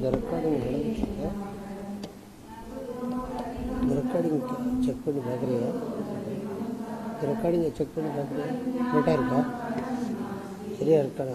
இந்த ரெக்கார்டிங் நடந்துட்டுருக்கு இந்த ரெக்கார்டிங் செக் பண்ணி பார்க்குறியா? இந்த ரெக்கார்டிங்கை செக் பண்ணி பார்க்குறியா? கரெக்டாக இருக்கா? சரியாக இருக்கா?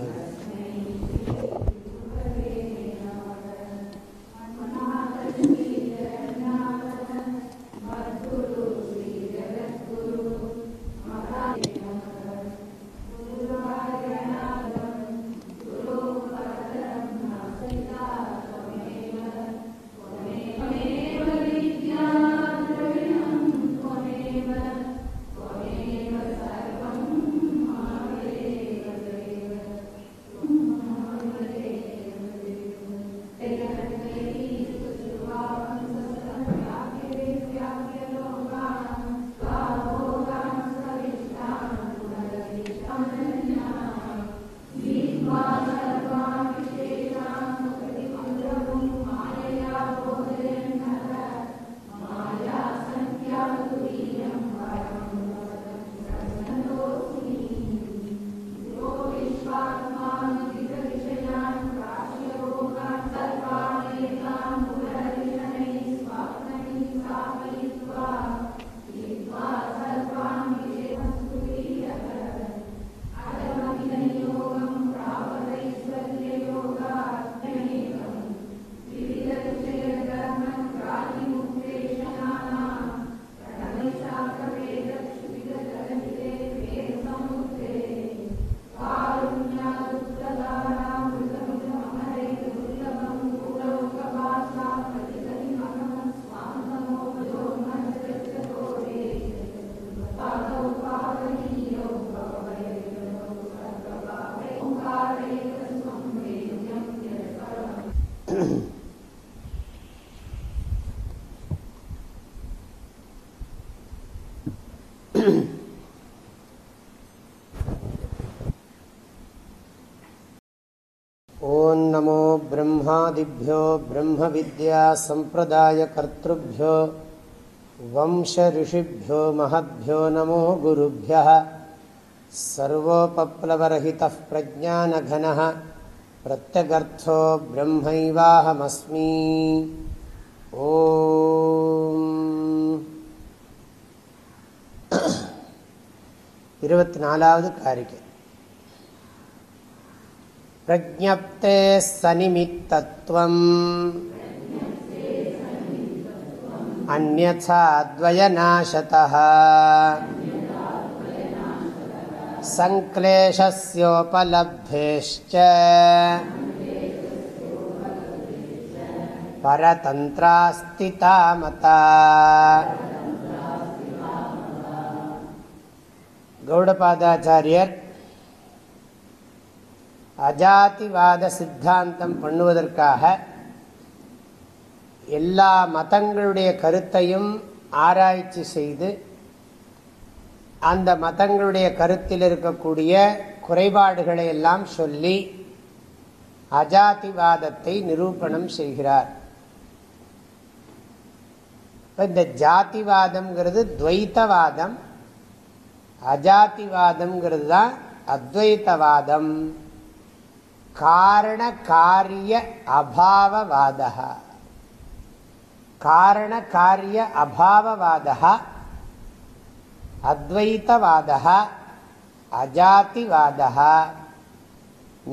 ब्रह्मादिभ्यो ब्रह्मविद्यासम्प्रदायकर्तृभ्यो वंशऋषिभ्यो महद्भ्यो नमो गुरुभ्यः सर्वोपप्लवरहितः प्रज्ञानघनः प्रत्यगर्थो ब्रह्मैवाहमस्मि ॐ இருபத்தி நாலாவது காரிக்கை प्रज्ञप्तेः सनिमित्तत्वम् अन्यथा द्वयनाशतः सङ्क्लेशस्योपलब्धेश्च परतन्त्रास्तिता मता गौडपादाचार्यर् அஜாதிவாத சித்தாந்தம் பண்ணுவதற்காக எல்லா மதங்களுடைய கருத்தையும் ஆராய்ச்சி செய்து அந்த மதங்களுடைய கருத்தில் இருக்கக்கூடிய குறைபாடுகளை எல்லாம் சொல்லி அஜாதிவாதத்தை நிரூபணம் செய்கிறார். இந்த ஜாதிவாதம்ங்கிறது துவைத்தவாதம் அஜாதிவாதம்ங்கிறது தான் அத்வைத்தவாதம். காரண காரிய அபாவவாத காரண காரிய அபாவவாத அத்வைத்தவாத அஜாதிவாத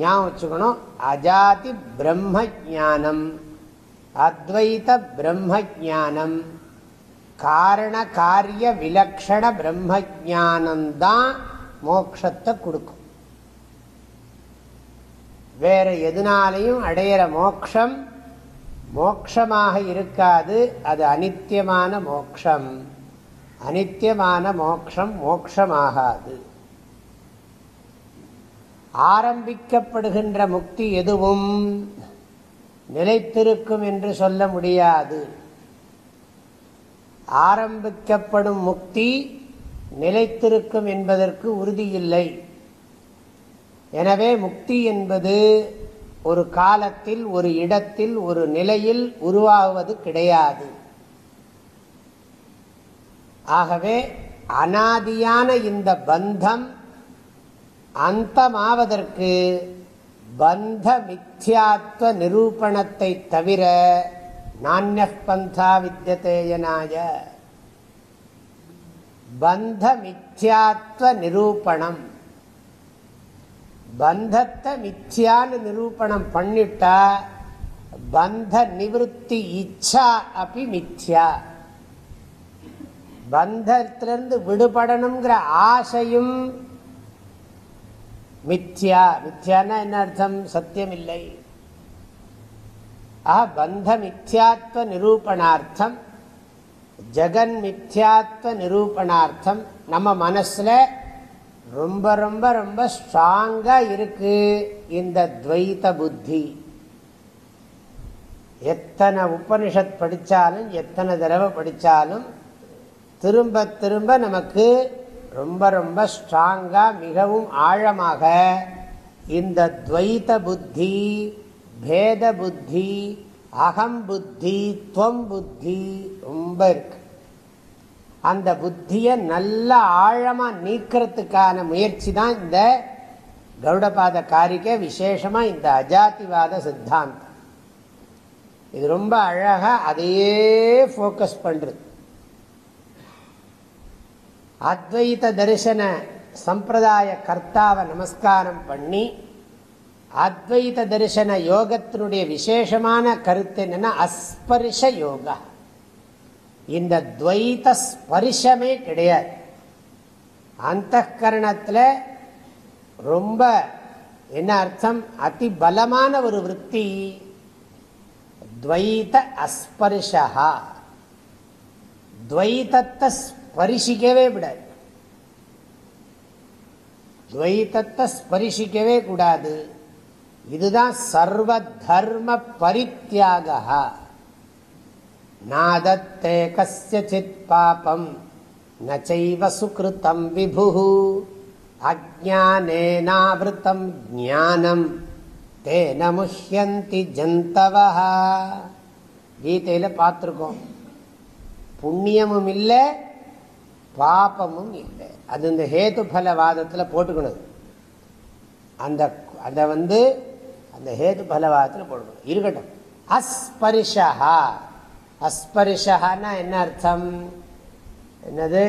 ஞாபகம் வச்சுக்கணும் அஜாதி பிரம்ம ஜானம் அத்வைத பிரம்ம ஜானம் காரண காரிய விலக்ஷண பிரம்ம ஜானந்தான் மோட்சத்தை கொடுக்கும். வேற எதுனாலையும் அடையிற மோக்ஷம் மோக்ஷமாக இருக்காது அது அனித்தியமான மோக்ஷம். அனித்தியமான மோக்ஷம் மோக்ஷமாகாது. ஆரம்பிக்கப்படுகின்ற முக்தி எதுவும் நிலைத்திருக்கும் என்று சொல்ல முடியாது. ஆரம்பிக்கப்படும் முக்தி நிலைத்திருக்கும் என்பதற்கு உறுதியில்லை. எனவே முக்தி என்பது ஒரு காலத்தில் ஒரு இடத்தில் ஒரு நிலையில் உருவாகுவது கிடையாது. ஆகவே அனாதியான இந்த பந்தம் அந்தமாவதற்கு பந்த மித்யாத்வ நிரூபணத்தை தவிர நானிய பந்தா வித்தியதேயனாய பந்த மித்யாத்வ நிரூபணம். பந்தத்தை மித்யான்னு நிரூபணம் பண்ணிட்டா பந்த நிவத்தி இச்சா அப்படி மித்யா. பந்தத்திலிருந்து விடுபடணுங்கிற ஆசையும் மித்யா. மித்யானா என்ன அர்த்தம்? சத்தியம் இல்லை ஆஹ் பந்த மித்யாத்வ நிரூபணார்த்தம் ஜெகன் மித்யாத்வ நிரூபணார்த்தம் நம்ம மனசில் ரொம்ப ரொம்ப ரொம்ப ஸ்ட்ராங்காக இருக்கு இந்த துவைத புத்தி. எத்தனை உபனிஷத் படித்தாலும் எத்தனை தடவை படித்தாலும் திரும்ப திரும்ப நமக்கு ரொம்ப ரொம்ப ஸ்ட்ராங்காக மிகவும் ஆழமாக இந்த துவைத புத்தி பேத புத்தி அகம் புத்தி துவம் புத்தி ரொம்ப இருக்கு. அந்த புத்தியை நல்ல ஆழமாக நீக்கிறதுக்கான முயற்சி தான் இந்த கௌடபாத காரிக்கை விசேஷமாக இந்த அஜாதிவாத சித்தாந்தம். இது ரொம்ப அழகாக அதையே ஃபோக்கஸ் பண்ணுறது அத்வைத தரிசன சம்பிரதாய கர்த்தாவை நமஸ்காரம் பண்ணி அத்வைத தரிசன யோகத்தினுடைய விசேஷமான கருத்து என்னென்னா அஸ்பரிஷ யோகா. இந்த துவைத்த ஸ்பரிசமே கிடையாது. அந்த கரணத்தில் ரொம்ப என்ன அர்த்தம்? அதி பலமான ஒரு விற்பி. துவைத அஸ்பரிஷா. துவைத்தத்தை ஸ்பரிசிக்கவே விடாது துவைத்தத்தை ஸ்பரிசிக்கவே கூடாது. இதுதான் சர்வ தர்ம பரித்தியாக நாதத்தே கசித் பாபம் நைவ சுகிருத்தம் விபு அஜானேனாவிருத்தம் ஜானம் தேன முஹ்யந்தி ஜந்தவா கீதையில் பார்த்துருக்கோம் புண்ணியமும் இல்லை பாபமும் இல்லை அது இந்த ஹேதுபலவாதத்தில் போட்டுக்கணும். அந்த அதை வந்து அந்த ஹேது பலவாதத்தில் போட்டுக்கணும். இருக்கட்டும். அஸ்பரிஷா அஸ்பரிஷான்னா என்ன அர்த்தம்? என்னது?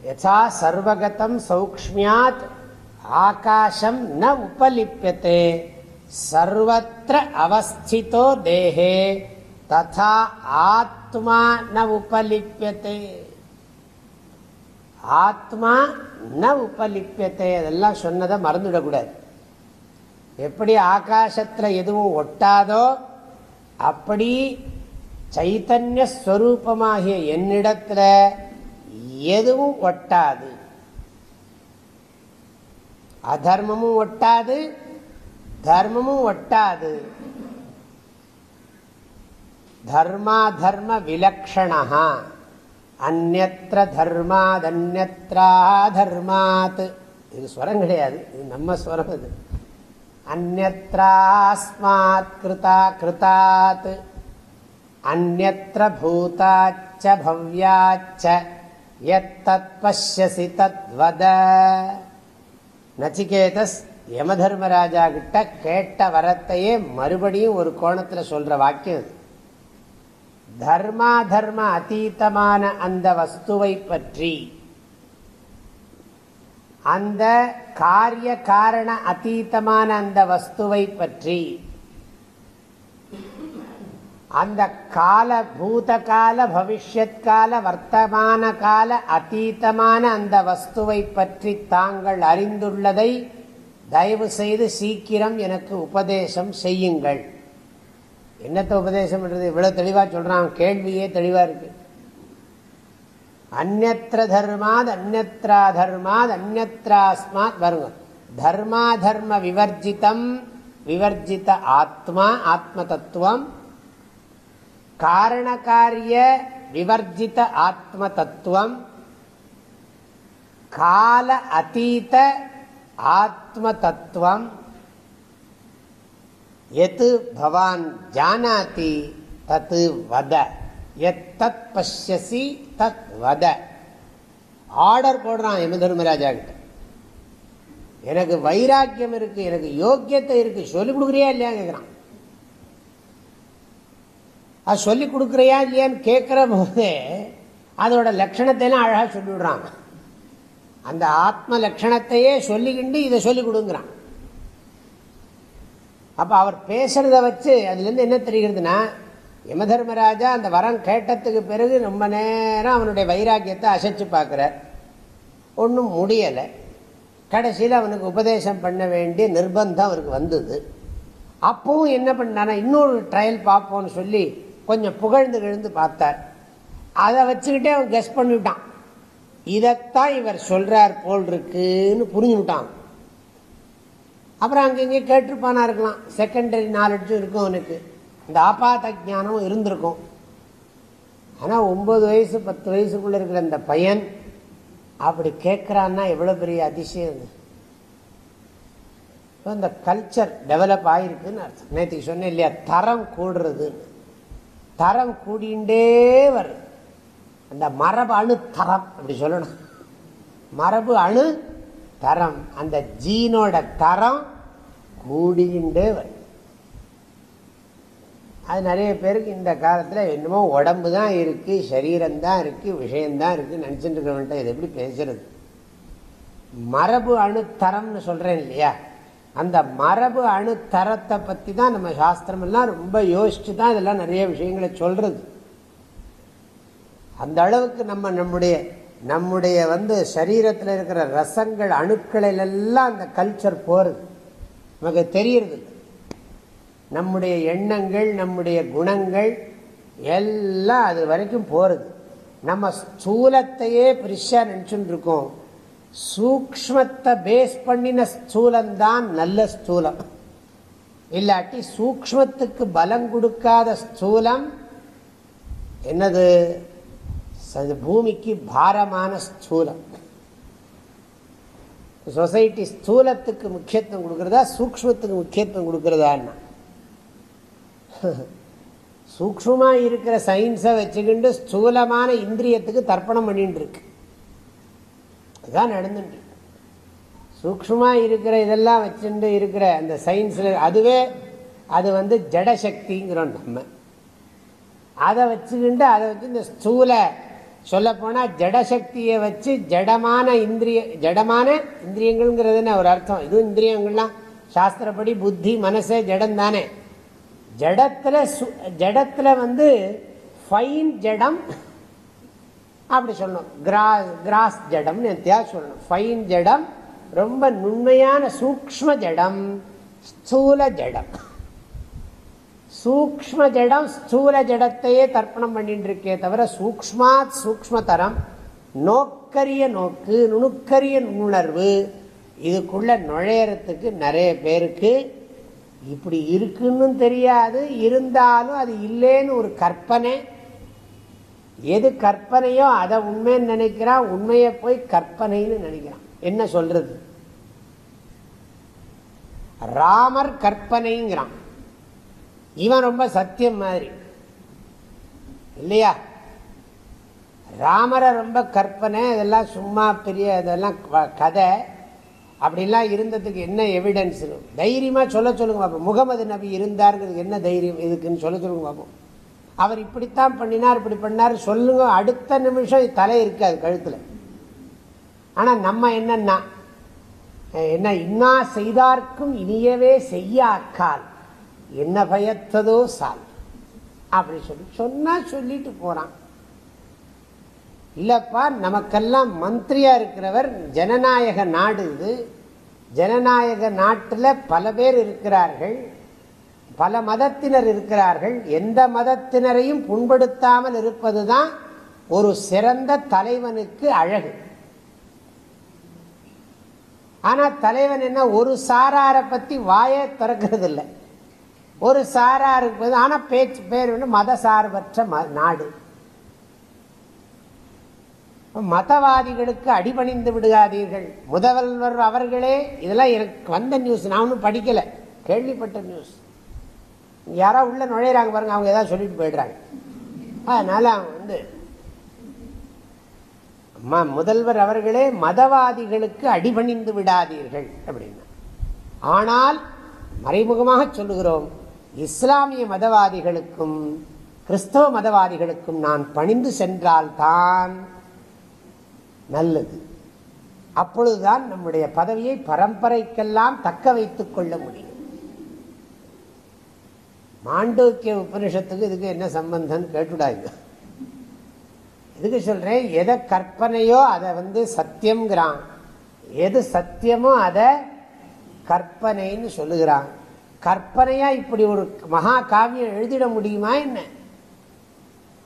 யசா சர்வகதம் சௌக்மியாத் ஆகாஷம் ந உபலிப்பியத்தே சர்வத்திர அவஸ்திதோ தேகே ததா ஆத்மா ந உபலிப்பியத்தே ஆத்மா ந உபலிப்பியத்தை அதெல்லாம் சொன்னதை மறந்துவிடக்கூடாது எப்படி ஆகாசத்தில் எதுவும் ஒட்டாதோ அப்படி சைத்தன்ய ஸ்வரூபமாகிய என்னிடத்தில் எதுவும் ஒட்டாது. அதர்மமும் ஒட்டாது தர்மமும் ஒட்டாது. தர்மா தர்ம விலக்ஷணா அந்நத்திர தர்மாத் அந்நத்ரா தர்மாத் இது ஸ்வரம் கிடையாது இது நம்ம ஸ்வரம் இது. அந்நத்ராஸ்மாத் கிருதா கிருதாத் அந்நத்திர பூதாச்ச பவ்யாச்ச எத்தத் பசியசி தத்வத நச்சிகேதஸ் யமதர்மராஜா கிட்ட கேட்ட வரத்தையே மறுபடியும் ஒரு கோணத்தில் சொல்ற வாக்கியம் தர்மா தர்ம அத்தீத்தமான அந்த வஸ்துவை பற்றி அந்த காரிய காரண அத்தீத்தமான அந்த வஸ்துவை பற்றி. அந்த கால பூத கால பவிஷ்யத் கால வர்த்தமான கால அத்தீத்தமான அந்த வஸ்துவை பற்றி தாங்கள் அறிந்துள்ளதை தயவு செய்து சீக்கிரம் எனக்கு உபதேசம் செய்யுங்கள். என்னத்தை உபதேசம் பண்றது? இவ்வளவு தெளிவா சொல்றான். கேள்வியே தெளிவா இருக்கு. அந்நத்திர தர்மாத் அந்நத்ரா தர்மாத் அந்நத்ராஸ்மாத் வருங்க. தர்மா தர்ம விவர்ஜிதம் விவர்ஜித ஆத்மா ஆத்ம தத்துவம் காரணக்காரிய விவர்ஜித ஆத்ம தத்துவம் கால அத்தீத ஆத்ம தத்துவம் எது பவான் ஜானாதி தத்து வத. எத்தத் பசியசி தத் வத. ஆர்டர் போடுறான் யம தர்மராஜா கிட்ட எனக்கு வைராக்கியம் இருக்கு எனக்கு யோக்கியத்தை இருக்கு சொல்லிக் கொடுக்குறியா இல்லையா கேட்குறான் அது சொல்லிக் கொடுக்குறியா இல்லையான்னு கேட்குற போதே அதோட லட்சணத்தை எல்லாம் அழகாக சொல்லிவிடுறாங்க. அந்த ஆத்ம லட்சணத்தையே சொல்லிக்கிண்டு இதை சொல்லிக் கொடுங்கிறான். அப்போ அவர் பேசுறத வச்சு அதுலேருந்து என்ன தெரிகிறதுனா யமதர்மராஜா அந்த வரம் கேட்டதுக்கு பிறகு ரொம்ப நேரம் அவனுடைய வைராக்கியத்தை அசைச்சு பார்க்குறார். ஒன்றும் முடியலை. கடைசியில் அவனுக்கு உபதேசம் பண்ண வேண்டிய நிர்பந்தம் அவருக்கு வந்தது. அப்பவும் என்ன பண்ணானா இன்னொரு ட்ரையல் பார்ப்போம்னு சொல்லி கொஞ்சம் புகழ்ந்து கிழந்து பார்த்தார். அதை வச்சுக்கிட்டே அவன் கெஸ் பண்ணிவிட்டான். இதைத்தான் இவர் சொல்கிறார் போல் இருக்குன்னு புரிஞ்சுவிட்டான். அப்புறம் அங்கங்கே கேட்டிருப்பானா இருக்கலாம். செகண்டரி நாலெட்ஜும் இருக்கும் அவனுக்கு. இந்த ஆபாத ஜானமும் இருந்திருக்கும். ஆனால் ஒன்பது வயசு பத்து வயசுக்குள்ள இருக்கிற இந்த பையன் அப்படி கேட்குறான்னா எவ்வளோ பெரிய அதிசயம் இது. இந்த கல்ச்சர் டெவலப் ஆகிருக்குன்னு அர்த்தம். நேற்றுக்கு சொன்னேன் இல்லையா தரம் கூடுறதுன்னு தரம் கூடிண்டே வருது. அந்த மரபு அணு தரம் அப்படி சொல்லணும். மரபு அணு தரம். அந்த ஜீனோட தரம் கூடிண்டே வருது. அது நிறைய பேருக்கு இந்த காலத்தில் என்னமோ உடம்பு தான் இருக்குது சரீரம் தான் இருக்குது விஷயந்தான் இருக்குது நினச்சிட்டு இருக்கிறவன்ட்ட இது எப்படி பேசுறது? மரபு அணுத்தரம்னு சொல்கிறேன் இல்லையா? அந்த மரபு அணுத்தரத்தை பற்றி தான் நம்ம சாஸ்திரமெல்லாம் ரொம்ப யோசிச்சு தான் இதெல்லாம் நிறைய விஷயங்களை சொல்கிறது அந்த அளவுக்கு நம்ம நம்முடைய நம்முடைய வந்து சரீரத்தில் இருக்கிற ரசங்கள் அணுக்களிலெல்லாம் அந்த கல்ச்சர் போகிறது நமக்கு தெரியறது நம்முடைய எண்ணங்கள் நம்முடைய குணங்கள் எல்லாம் அது வரைக்கும் போகிறது நம்ம ஸ்தூலத்தையே பெருசாக நினச்சுட்டு இருக்கோம் சூக்மத்தை பேஸ் பண்ணின ஸ்தூலம்தான் நல்ல ஸ்தூலம். இல்லாட்டி சூக்மத்துக்கு பலம் கொடுக்காத ஸ்தூலம் என்னது? பூமிக்கு பாரமான ஸ்தூலம். சொசைட்டி ஸ்தூலத்துக்கு முக்கியத்துவம் கொடுக்குறதா? சூக்மத்துக்கு முக்கியத்துவம் கொடுக்குறதான்னா. சூக்மமாக இருக்கிற சயின்ஸை வச்சுக்கிண்டு ஸ்தூலமான இந்திரியத்துக்கு தர்ப்பணம் பண்ணிட்டு இருக்கு. அதுதான் நடந்துட்டு சூக்மமாக இருக்கிற இதெல்லாம் வச்சுட்டு இருக்கிற அந்த சயின்ஸில் அதுவே அது வந்து ஜடசக்திங்கிறோம் நம்ம. அதை வச்சுக்கிண்டு அதை வச்சு இந்த ஸ்தூல சொல்லப்போனால் ஜடசக்தியை வச்சு ஜடமான இந்திரிய ஜடமான இந்திரியங்கள்ங்கிறதுன்னு ஒரு அர்த்தம். இதுவும் இந்திரியங்கள்லாம். சாஸ்திரப்படி புத்தி மனசே ஜடம் தானே ஜடத்தில் ஜடத்தில் வந்து ஃபைன் ஜடம் அப்படி சொல்லணும். கிராஸ் கிராஸ் ஜடம்னு எத்தியா சொல்லணும். ஃபைன் ஜடம் ரொம்ப நுண்மையான சூக்ம ஜடம் ஸ்தூல ஜடம். சூக்ம ஜடம் ஸ்தூல ஜடத்தையே தர்ப்பணம் பண்ணிட்டு இருக்கே தவிர சூக்மாத் சூக்மதரம் நோக்கரிய நோக்கு நுணுக்கரிய நுண்ணுணர்வு இதுக்குள்ள நுழையறதுக்கு நிறைய பேருக்கு இப்படி இருக்குன்னு தெரியாது இருந்தாலும் அது இல்லைன்னு ஒரு கற்பனை. எது கற்பனையோ அதை உண்மைன்னு நினைக்கிறான் உண்மையை போய் கற்பனைன்னு நினைக்கிறான். என்ன சொல்றது? ராமர் கற்பனைங்கிறான். இவன் ரொம்ப சத்தியம் மாதிரி. இல்லையா? ராமரை ரொம்ப கற்பனை இதெல்லாம் சும்மா பெரிய இதெல்லாம் கதை. அப்படிலாம் இருந்ததுக்கு என்ன எவிடன்ஸ் தைரியமாக சொல்ல சொல்லுங்க பார்ப்போம் முகமது நபி இருந்தாருங்கிறதுக்கு என்ன தைரியம் இதுக்குன்னு சொல்ல சொல்லுங்க பார்ப்போம் அவர் இப்படித்தான் பண்ணினார் இப்படி பண்ணார் சொல்லுங்க. அடுத்த நிமிஷம் தலை இருக்காது கழுத்தில். ஆனால் நம்ம என்னன்னா என்ன இன்னா செய்தார்க்கும் இனியவே செய்யாக்கால். என்ன பயத்ததோ சால். அப்படி சொல்லி சொன்னா சொல்லிட்டு போறான். இல்லப்பா நமக்கெல்லாம் மந்திரியா இருக்கிறவர் ஜனநாயக நாடு இது. ஜனநாயக நாட்டில் பல பேர் இருக்கிறார்கள் பல மதத்தினர் இருக்கிறார்கள். எந்த மதத்தினரையும் புண்படுத்தாமல் இருப்பதுதான் ஒரு சிறந்த தலைவனுக்கு அழகு. ஆனால் தலைவன் என்ன ஒரு சாராரை பற்றி வாயே திறக்கிறது இல்லை ஒரு சாராருக்கு ஆனால் பேச்சு பேர் வந்து மத சார்பற்ற நாடு. மதவாதிகளுக்கு அடிபணிந்து விடுகாதீர்கள். முதல்வர் அவர்களே இதெல்லாம் எனக்கு வந்த நியூஸ் நான் ஒன்றும் படிக்கல. கேள்விப்பட்ட நியூஸ் யாரோ உள்ள நுழையிறாங்க பாருங்க அவங்க ஏதாவது சொல்லிட்டு போயிடுறாங்க. அதனால அவங்க வந்து முதல்வர் அவர்களே மதவாதிகளுக்கு அடிபணிந்து விடாதீர்கள் அப்படின்னா. ஆனால் மறைமுகமாக சொல்லுகிறோம் இஸ்லாமிய மதவாதிகளுக்கும் கிறிஸ்தவ மதவாதிகளுக்கும் நான் பணிந்து சென்றால்தான் நல்லது. அப்பொழுதுதான் நம்முடைய பதவியை பரம்பரைக்கெல்லாம் தக்க வைத்துக் கொள்ள முடியும். மாண்டோக்கிய உபனிஷத்துக்கு இதுக்கு என்ன சம்பந்தம் கேட்டுடாங்க எதுக்கு சொல்றேன்? எதை கற்பனையோ அதை வந்து சத்தியம்ங்கிறான். எது சத்தியமோ அதை கற்பனைன்னு சொல்லுகிறான். கற்பனையா இப்படி ஒரு மகா காவியம் எழுதிட முடியுமா என்ன?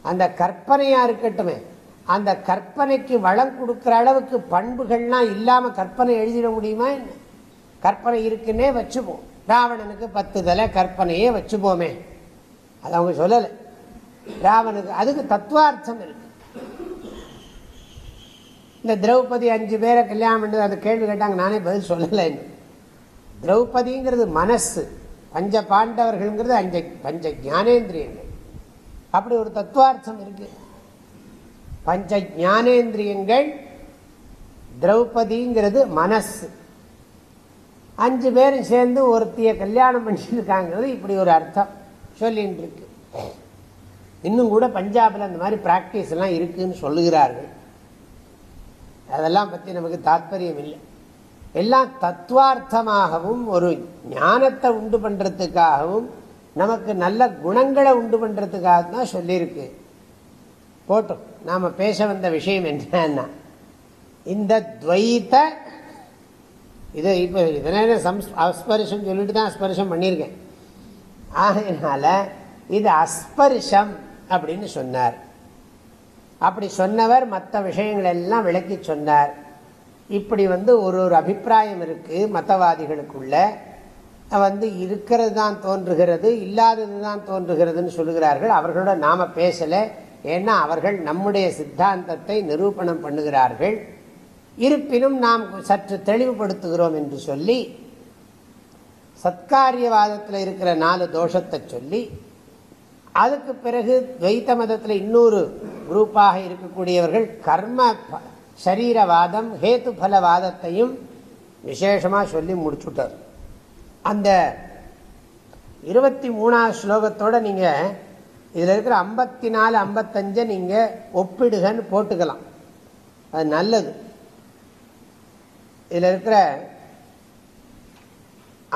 அந்த கற்பனையா இருக்கட்டுமே. அந்த கற்பனைக்கு வளம் கொடுக்குற அளவுக்கு பண்புகள்லாம் இல்லாமல் கற்பனை எழுதிட முடியுமா என்ன? கற்பனை இருக்குன்னே வச்சுப்போம். ராவணனுக்கு பத்து தலை கற்பனையே வச்சுப்போமே. அது அவங்க சொல்லலை. ராவனுக்கு அதுக்கு தத்துவார்த்தம் இருக்கு. இந்த திரௌபதி அஞ்சு பேரை கல்யாணம் பண்ணது அந்த கேள்வி கேட்டாங்க நானே பதில் சொல்லலை திரௌபதிங்கிறது மனசு. பஞ்ச பாண்டவர்கள்ங்கிறது அஞ்ச பஞ்ச ஜானேந்திரியங்கள் அப்படி ஒரு தத்துவார்த்தம் இருக்குது பஞ்ச ஞானேந்திரியங்கள் திரௌபதிங்கிறது மனசு. அஞ்சு பேரும் சேர்ந்து ஒருத்திய கல்யாணம் பண்ணிருக்காங்கிறது இப்படி ஒரு அர்த்தம் சொல்லிட்டு இருக்கு இன்னும் கூட பஞ்சாபில் அந்த மாதிரி பிராக்டிஸ் எல்லாம் இருக்குன்னு சொல்லுகிறார்கள். அதெல்லாம் பற்றி நமக்கு தாத்பரியம் இல்லை. எல்லாம் தத்துவார்த்தமாகவும் ஒரு ஞானத்தை உண்டு பண்ணுறதுக்காகவும் நமக்கு நல்ல குணங்களை உண்டு பண்ணுறதுக்காக தான் சொல்லியிருக்கு. போட்டோம். நாம் பேச வந்த விஷயம் என்னன்னா இந்த துவைத்த இது இப்போ இதனால சம்ஸ் அஸ்பரிசம் சொல்லிட்டு தான் அஸ்பரிசம் பண்ணியிருக்கேன். ஆகையினால இது அஸ்பரிசம் அப்படின்னு சொன்னார். அப்படி சொன்னவர் மற்ற விஷயங்கள் எல்லாம் விளக்கி சொன்னார். இப்படி வந்து ஒரு ஒரு அபிப்பிராயம் இருக்குது மதவாதிகளுக்குள்ள வந்து இருக்கிறது தான் தோன்றுகிறது இல்லாதது தான் தோன்றுகிறதுன்னு சொல்லுகிறார்கள். அவர்களோட நாம் பேசலை. ஏன்னா அவர்கள் நம்முடைய சித்தாந்தத்தை நிரூபணம் பண்ணுகிறார்கள். இருப்பினும் நாம் சற்று தெளிவுபடுத்துகிறோம் என்று சொல்லி சத்காரியவாதத்தில் இருக்கிற நாலு தோஷத்தை சொல்லி அதுக்கு பிறகு துவைத்த மதத்தில் இன்னொரு குரூப்பாக இருக்கக்கூடியவர்கள் கர்ம சரீரவாதம் ஹேத்து பலவாதத்தையும் விசேஷமாக சொல்லி முடிச்சுட்டார். அந்த இருபத்தி மூணாவது ஸ்லோகத்தோட நீங்கள் இதில் இருக்கிற ஐம்பத்தி நாலு ஐம்பத்தஞ்சை நீங்கள் ஒப்பிடுகன்னு போட்டுக்கலாம். அது நல்லது. இதில் இருக்கிற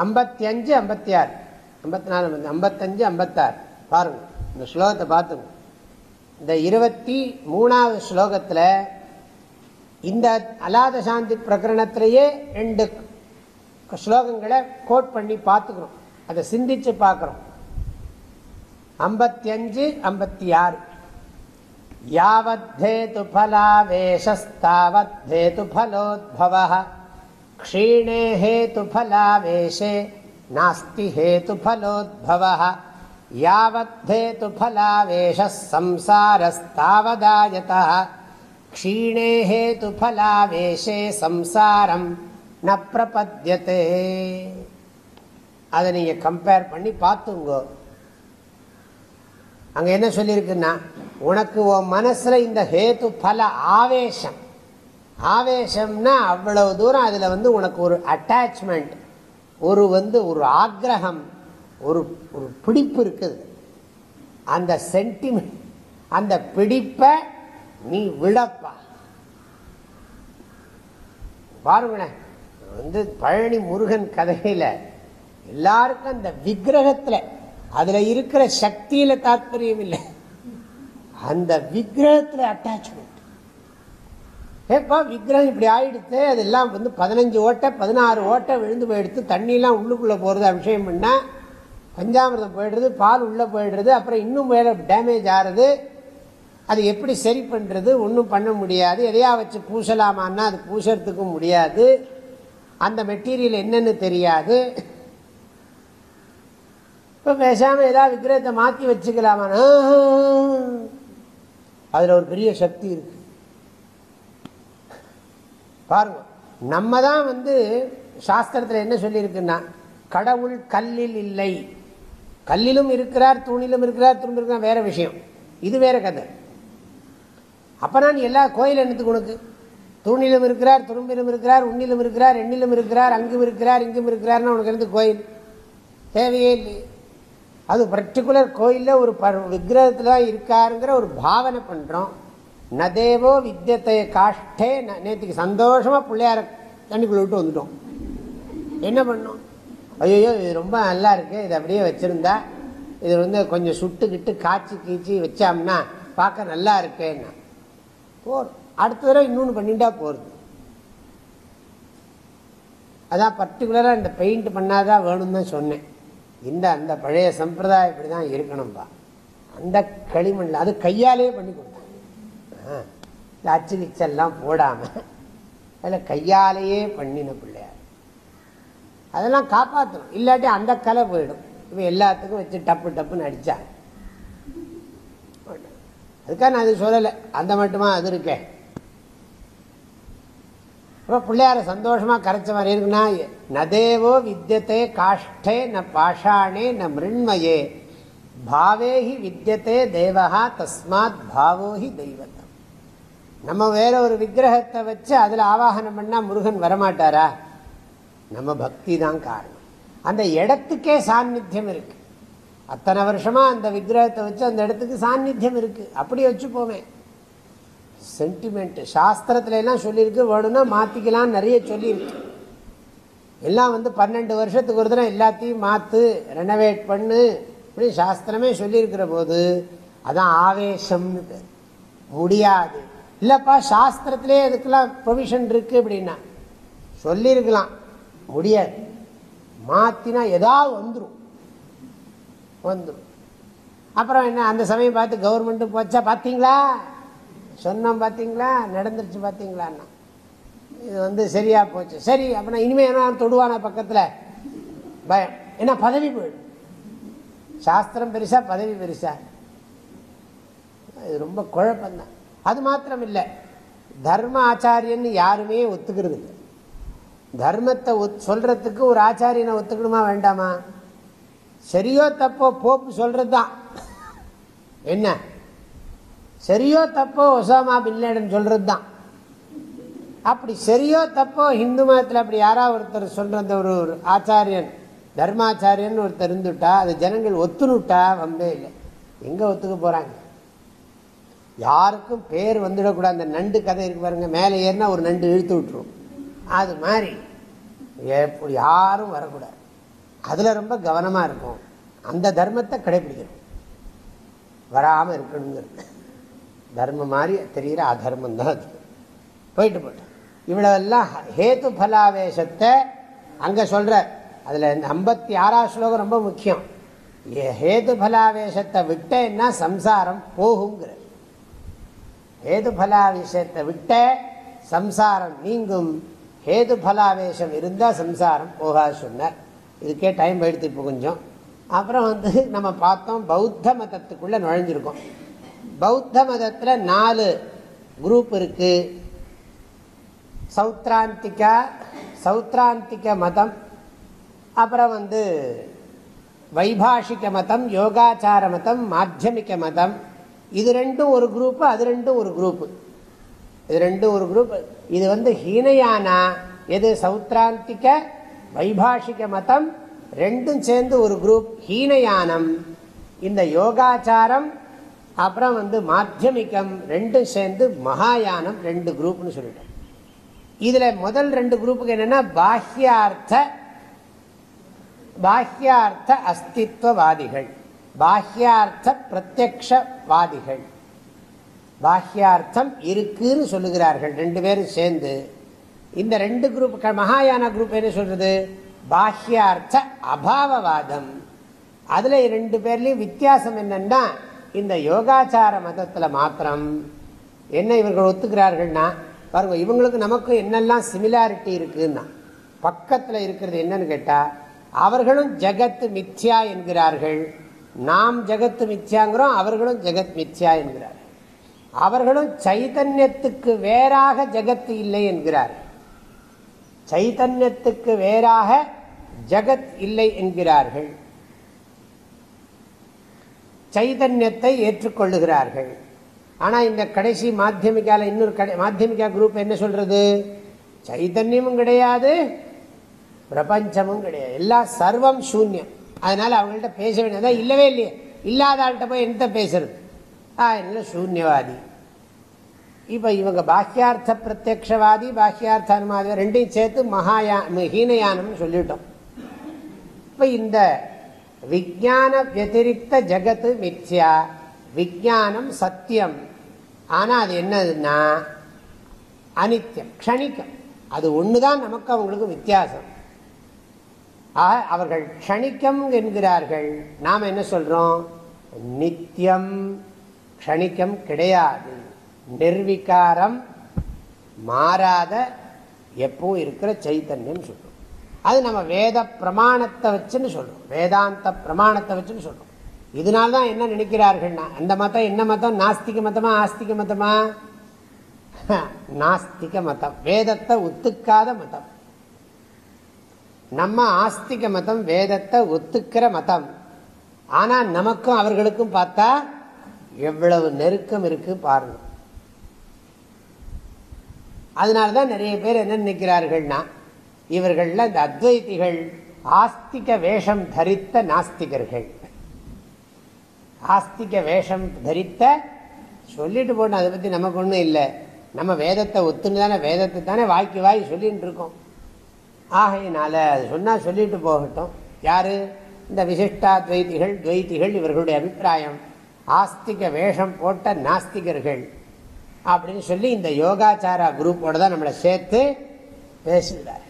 ஐம்பத்தி அஞ்சு ஐம்பத்தி ஆறு ஐம்பத்தி நாலு ஐம்பத்தஞ்சு ஐம்பத்தாறு. பாருங்கள் இந்த ஸ்லோகத்தை பார்த்துங்க இந்த இருபத்தி மூணாவது ஸ்லோகத்தில் இந்த அலாத சாந்தி பிரகரணத்திலேயே ரெண்டு ஸ்லோகங்களை கோட் பண்ணி பார்த்துக்கிறோம். அதை சிந்தித்து பார்க்குறோம். ஐம்பத்தி அஞ்சு ஐம்பத்தி ஆறு. யாவத்தேது ஃபலாவேஷஸ்தாவத்தேது ஃபலோத்பவ க்ஷீணே ஹேது ஃபலாவேஷே நாஸ்தி ஹேது ஃபலோத்பவ யாவத்தேது ஃபலாவேஷ க்ஷீணே ஹேது ஃபலாவேஷே சம்சாரம் ந பிரபத்தியதே அதை நீங்கள் கம்பேர் பண்ணி பார்த்துங்கோ. அங்கே என்ன சொல்லியிருக்குன்னா உனக்கு உன் மனசில் இந்த ஹேத்து பல ஆவேசம். ஆவேசம்னா அவ்வளவு தூரம் அதில் வந்து உனக்கு ஒரு அட்டாச்மெண்ட் ஒரு வந்து ஒரு ஆக்ரகம் ஒரு ஒரு பிடிப்பு இருக்குது. அந்த சென்டிமெண்ட் அந்த பிடிப்பை நீ விடப்பா. பாருங்களேன் வந்து பழனி முருகன் கதையில எல்லாருக்கும் அந்த விக்கிரகத்தில் அதுல இருக்கிற சக்தியில தாத்பரியம் இல்லை. அந்த விக்கிரகத்துல அட்டாச்மெண்ட் ஏப்பா விக்கிரகம் இப்படி ஆயிடுத்து அதெல்லாம் வந்து பதினஞ்சு ஓட்டை பதினாறு ஓட்டை விழுந்து போயிடுத்து தண்ணியெல்லாம் உள்ளுக்குள்ளே போகிறது அபிஷேகம் பண்ணால் பஞ்சாமிரதம் போயிடுறது பால் உள்ளே போயிடுறது அப்புறம் இன்னும் மேலே டேமேஜ் ஆகிறது அது எப்படி சரி பண்ணுறது ஒன்றும் பண்ண முடியாது. எதையா வச்சு பூசலாமான்னா அது பூசறதுக்கும் முடியாது. அந்த மெட்டீரியல் என்னன்னு தெரியாது. இப்போ பேசாமல் ஏதாவது விக்கிரகத்தை மாற்றி வச்சுக்கலாமா? அதில் ஒரு பெரிய சக்தி இருக்கு. பாருங்க நம்ம தான் வந்து சாஸ்திரத்தில் என்ன சொல்லியிருக்குன்னா கடவுள் கல்லில் இல்லை. கல்லிலும் இருக்கிறார் தூணிலும் இருக்கிறார் தூண் இருக்கிறார் வேற விஷயம். இது வேற கதை. அப்போ நான் எல்லா கோயில் என்னத்துக்கு உனக்கு? தூணிலும் இருக்கிறார் துரும்பிலும் இருக்கிறார் உண்ணிலும் இருக்கிறார் எண்ணிலும் இருக்கிறார் அங்கும் இருக்கிறார் இங்கும் இருக்கிறார்னு உனக்கு இருந்து கோயில்? தேவையே இல்லை அது பர்டிகுலர் கோயிலில் ஒரு ப விக்கிரகத்தில் தான் இருக்காருங்கிற ஒரு பாவனை பண்ணுறோம் நதேவோ வித்தியத்தை காஷ்டே நேற்றுக்கு சந்தோஷமாக பிள்ளையார தண்ணிக்குள்ள விட்டு வந்துட்டோம். என்ன பண்ணோம்? ஐயோ இது ரொம்ப நல்லா இருக்குது இது அப்படியே வச்சுருந்தா இது வந்து கொஞ்சம் சுட்டுக்கிட்டு காய்ச்சி கீச்சி வச்சோம்னா பார்க்க நல்லா இருக்குன்னா. போர். அடுத்த தடவை இன்னொன்று பண்ணிட்டா போகிறது அதான் பர்டிகுலராக இந்த பெயிண்ட் பண்ணாதான் வேணும்னு தான் சொன்னேன். இந்த அந்த பழைய சம்பிரதாயம் இப்படி தான் இருக்கணும்பா. அந்த களிமண்ணில் அது கையாலேயே பண்ணி கொடுத்தாங்க இந்த அச்சு கிச்செல்லாம் போடாமல் அதில் கையாலேயே பண்ணின பிள்ளையார் அதெல்லாம் காப்பாற்றணும் இல்லாட்டி அந்த கலை போயிடும். இப்போ எல்லாத்துக்கும் வச்சு டப்பு டப்புன்னு அடித்தாங்க அதுக்காக நான் அது சொல்லலை. அந்த மட்டுமா அது இருக்கேன் அப்போ பிள்ளையார சந்தோஷமாக கரைச்ச மாதிரி இருக்குன்னா நதேவோ வித்தியத்தே காஷ்டே ந பாஷாணே ந மிருண்மயே. பாவேஹி வித்தியத்தே தேவஹா தஸ்மாத் பாவோஹி தெய்வத்தம். நம்ம வேற ஒரு விக்கிரகத்தை வச்சு அதில் ஆவாகனம் பண்ணால் முருகன் வரமாட்டாரா? நம்ம பக்தி தான் காரணம். அந்த இடத்துக்கே சாநித்தியம் இருக்குது அத்தனை வருஷமாக அந்த விக்கிரகத்தை வச்சு அந்த இடத்துக்கு சாநித்தியம் இருக்குது அப்படி வச்சு போவேன் சென்டிமெண்ட் சாஸ்திரத்துல எல்லாம் சொல்லியிருக்கு வேணும்னா மாத்திக்கலாம் நிறைய சொல்லியிருக்கு. எல்லாம் வந்து பன்னெண்டு வருஷத்துக்கு ஒரு தடவை எல்லாத்தையும் மாத்து ரெனோவேட் பண்ணு அப்படின்னு சாஸ்திரமே சொல்லியிருக்கிற போது அதான் ஆவேசம்னு பேர். முடியாது. இல்லப்பா சாஸ்திரத்திலே அதுக்கெல்லாம் ப்ரொவிஷன் இருக்கு அப்படின்னா. சொல்லியிருக்கலாம். முடியாது. மாத்தினா ஏதாவது வந்துடும் வந்துடும் அப்புறம் என்ன அந்த சமயம் பார்த்து கவர்மெண்ட்டு போச்சா பார்த்தீங்களா? சொன்னோம் பார்த்தீங்களா நடந்துருச்சு பார்த்தீங்களான்னா இது வந்து சரியா போச்சு. சரி அப்படின்னா இனிமே என்ன தொடுவானா பக்கத்தில்? பயம் என்ன பதவி போயிடும். சாஸ்திரம் பெருசா பதவி பெருசா. இது ரொம்ப குழப்பம்தான். அது மாத்திரம் இல்லை தர்ம ஆச்சாரியன்னு யாருமே ஒத்துக்கிறது இல்லை தர்மத்தை ஒத் சொல்றதுக்கு ஒரு ஆச்சாரியனை ஒத்துக்கணுமா வேண்டாமா? சரியோ தப்போ போப்பு சொல்றது தான் என்ன? சரியோ தப்போ ஒசாமா பின்லேடன் சொல்றது தான் அப்படி சரியோ தப்போ ஹிந்து மதத்தில் அப்படி யாராவது ஒருத்தர் அந்த ஒரு ஒரு ஆச்சாரியன் தர்மாச்சாரியன் ஒருத்தர் இருந்துட்டா அது ஜனங்கள் ஒத்துணுட்டா வம்பே இல்லை. எங்கே ஒத்துக்க போகிறாங்க யாருக்கும் பேர் வந்துடக்கூடாது அந்த நண்டு கதை இருக்கு பாருங்க மேலே ஏறினா ஒரு நண்டு இழுத்து விட்டுரும். அது மாதிரி எப்படி யாரும் வரக்கூடாது. அதில் ரொம்ப கவனமாக இருக்கும் அந்த தர்மத்தை கடைபிடிக்கணும். வராமல் இருக்கணுங்கிறது. தர்மம் மாதிரி தெரிகிற அதர்மம் தான் அது. போயிட்டு போட்டோம் இவ்வளவெல்லாம் ஹேத்து பலாவேசத்தை அங்கே சொல்கிற அதில் ஐம்பத்தி ஆறாம் ஸ்லோகம் ரொம்ப முக்கியம். ஹேது பலாவேசத்தை விட்டேன்னா சம்சாரம் போகுங்கிற ஹேது பலாவேசத்தை விட்ட சம்சாரம் நீங்கும். ஹேது பலாவேசம் இருந்தால் சம்சாரம் போகாது சொன்னார். இதுக்கே டைம் எடுத்து இப்போ கொஞ்சம். அப்புறம் வந்து நம்ம பார்த்தோம் பௌத்த மதத்துக்குள்ளே நுழைஞ்சிருக்கோம். பௌத்த மதத்தில் நாலு குரூப் இருக்கு. சௌத்ராந்திகா சௌத்ராந்திக மதம் அப்புறம் வந்து வைபாஷிக மதம் யோகாச்சார மதம் மாத்தியமிக்க மதம். இது ரெண்டும் ஒரு குரூப்பு அது ரெண்டும் ஒரு குரூப்பு இது ரெண்டும் ஒரு குரூப் இது வந்து ஹீனயானா எது சௌத்ராந்திக வைபாஷிக மதம் ரெண்டும் சேர்ந்து ஒரு குரூப் ஹீனயானம். இந்த யோகாச்சாரம் அப்புறம் வந்து மாத்தியமிக்கம் ரெண்டும் சேர்ந்து மகாயானம் ரெண்டு குரூப்னு சொல்லிட்டோம் இதில் முதல் ரெண்டு குரூப்புக்கு என்னென்னா பாஹ்யார்த்த பாஹ்யார்த்த அஸ்தித்வவாதிகள். பாஹ்யார்த்த பிரத்யக்ஷவாதிகள். பாஹ்யார்த்தம் இருக்குன்னு சொல்லுகிறார்கள் ரெண்டு பேரும் சேர்ந்து. இந்த ரெண்டு குரூப் மகாயான குரூப் என்ன சொல்றது? பாஹ்யார்த்த அபாவவாதம். அதில் ரெண்டு பேர்லேயும் வித்தியாசம் என்னன்னா இந்த யோகாச்சார மதத்தில் மாத்திரம் என்ன இவர்கள் ஒத்துக்கிறார்கள்னா பாருங்க இவங்களுக்கு நமக்கும் என்னெல்லாம் சிமிலாரிட்டி இருக்குன்னா பக்கத்தில் இருக்கிறது என்னன்னு கேட்டால் அவர்களும் ஜெகத்து மித்யா என்கிறார்கள். நாம் ஜெகத்து மித்யாங்கிறோம் அவர்களும் ஜெகத் மித்யா என்கிறார்கள். அவர்களும் சைதன்யத்துக்கு வேறாக ஜெகத்து இல்லை என்கிறார் சைதன்யத்துக்கு வேறாக ஜெகத் இல்லை என்கிறார்கள். சைதன்யத்தை ஏற்றுக்கொள்ளுகிறார்கள். ஆனால் இந்த கடைசி மாத்தியமிக்கால இன்னொரு கடை மாத்தியமிக்கா குரூப் என்ன சொல்றது? சைதன்யமும் கிடையாது பிரபஞ்சமும் கிடையாது. எல்லாம் சர்வம் சூன்யம். அதனால அவங்கள்ட்ட பேச வேண்டியதான் இல்லவே இல்லையே. இல்லாத ஆள்கிட்ட போய் எந்த பேசுறது? அதனால சூன்யவாதி. இப்போ இவங்க பாக்கியார்த்த பிரத்யக்ஷவாதி பாக்கியார்த்த அனுமாதி ரெண்டையும் சேர்த்து மகாயா ஹீனயானம்னு சொல்லிட்டோம். இப்போ இந்த விஜான வத்திரிக்த ஜகத்து மித்யா விஜானம் சத்தியம். ஆனால் அது என்னதுன்னா அனித்யம் க்ஷணிக்கம். அது ஒன்று தான் நமக்கு அவங்களுக்கு வித்தியாசம். ஆக அவர்கள் க்ஷணிக்கம் என்கிறார்கள். நாம் என்ன சொல்கிறோம் நித்தியம் க்ஷணிக்கம் கிடையாது. நிர்விகாரம் மாறாத எப்பவும் இருக்கிற சைத்தன்யம் சொல்கிறோம் அது நம்ம வேத பிரமாணத்தை வச்சுன்னு சொல்கிறோம் வேதாந்த பிரமாணத்தை வச்சுன்னு சொல்கிறோம் இதனால தான் என்ன நினைக்கிறார்கள்னா அந்த மதம் என்ன மதம்? நாஸ்திக மதமா ஆஸ்திக மதமா? நாஸ்திக மதம். வேதத்தை ஒத்துக்காத மதம். நம்ம ஆஸ்திக மதம் வேதத்தை ஒத்துக்கிற மதம். ஆனா நமக்கும் அவர்களுக்கும் பார்த்தா எவ்வளவு நெருக்கம் இருக்கு பாருங்க. அதனாலதான் நிறைய பேர் என்ன நினைக்கிறார்கள்னா இவர்கள்ல இந்த அத்வைத்திகள் ஆஸ்திக வேஷம் தரித்த நாஸ்திகர்கள். ஆஸ்திக வேஷம் தரித்த சொல்லிட்டு போன அதை பத்தி நமக்கு ஒன்றும் இல்லை. நம்ம வேதத்தை ஒத்துன்னு தானே வேதத்தை தானே வாய்க்கு வாய் சொல்லிட்டு இருக்கோம். ஆகையினால அது சொன்னால் சொல்லிட்டு போகட்டும். யாரு? இந்த விசிஷ்டாத்வைத்திகள் துவைத்திகள் இவர்களுடைய அபிப்பிராயம் ஆஸ்திக வேஷம் போட்ட நாஸ்திகர்கள் அப்படின்னு சொல்லி இந்த யோகாச்சாரா குரூப்போட தான் நம்மளை சேர்த்து பேசுகிறார்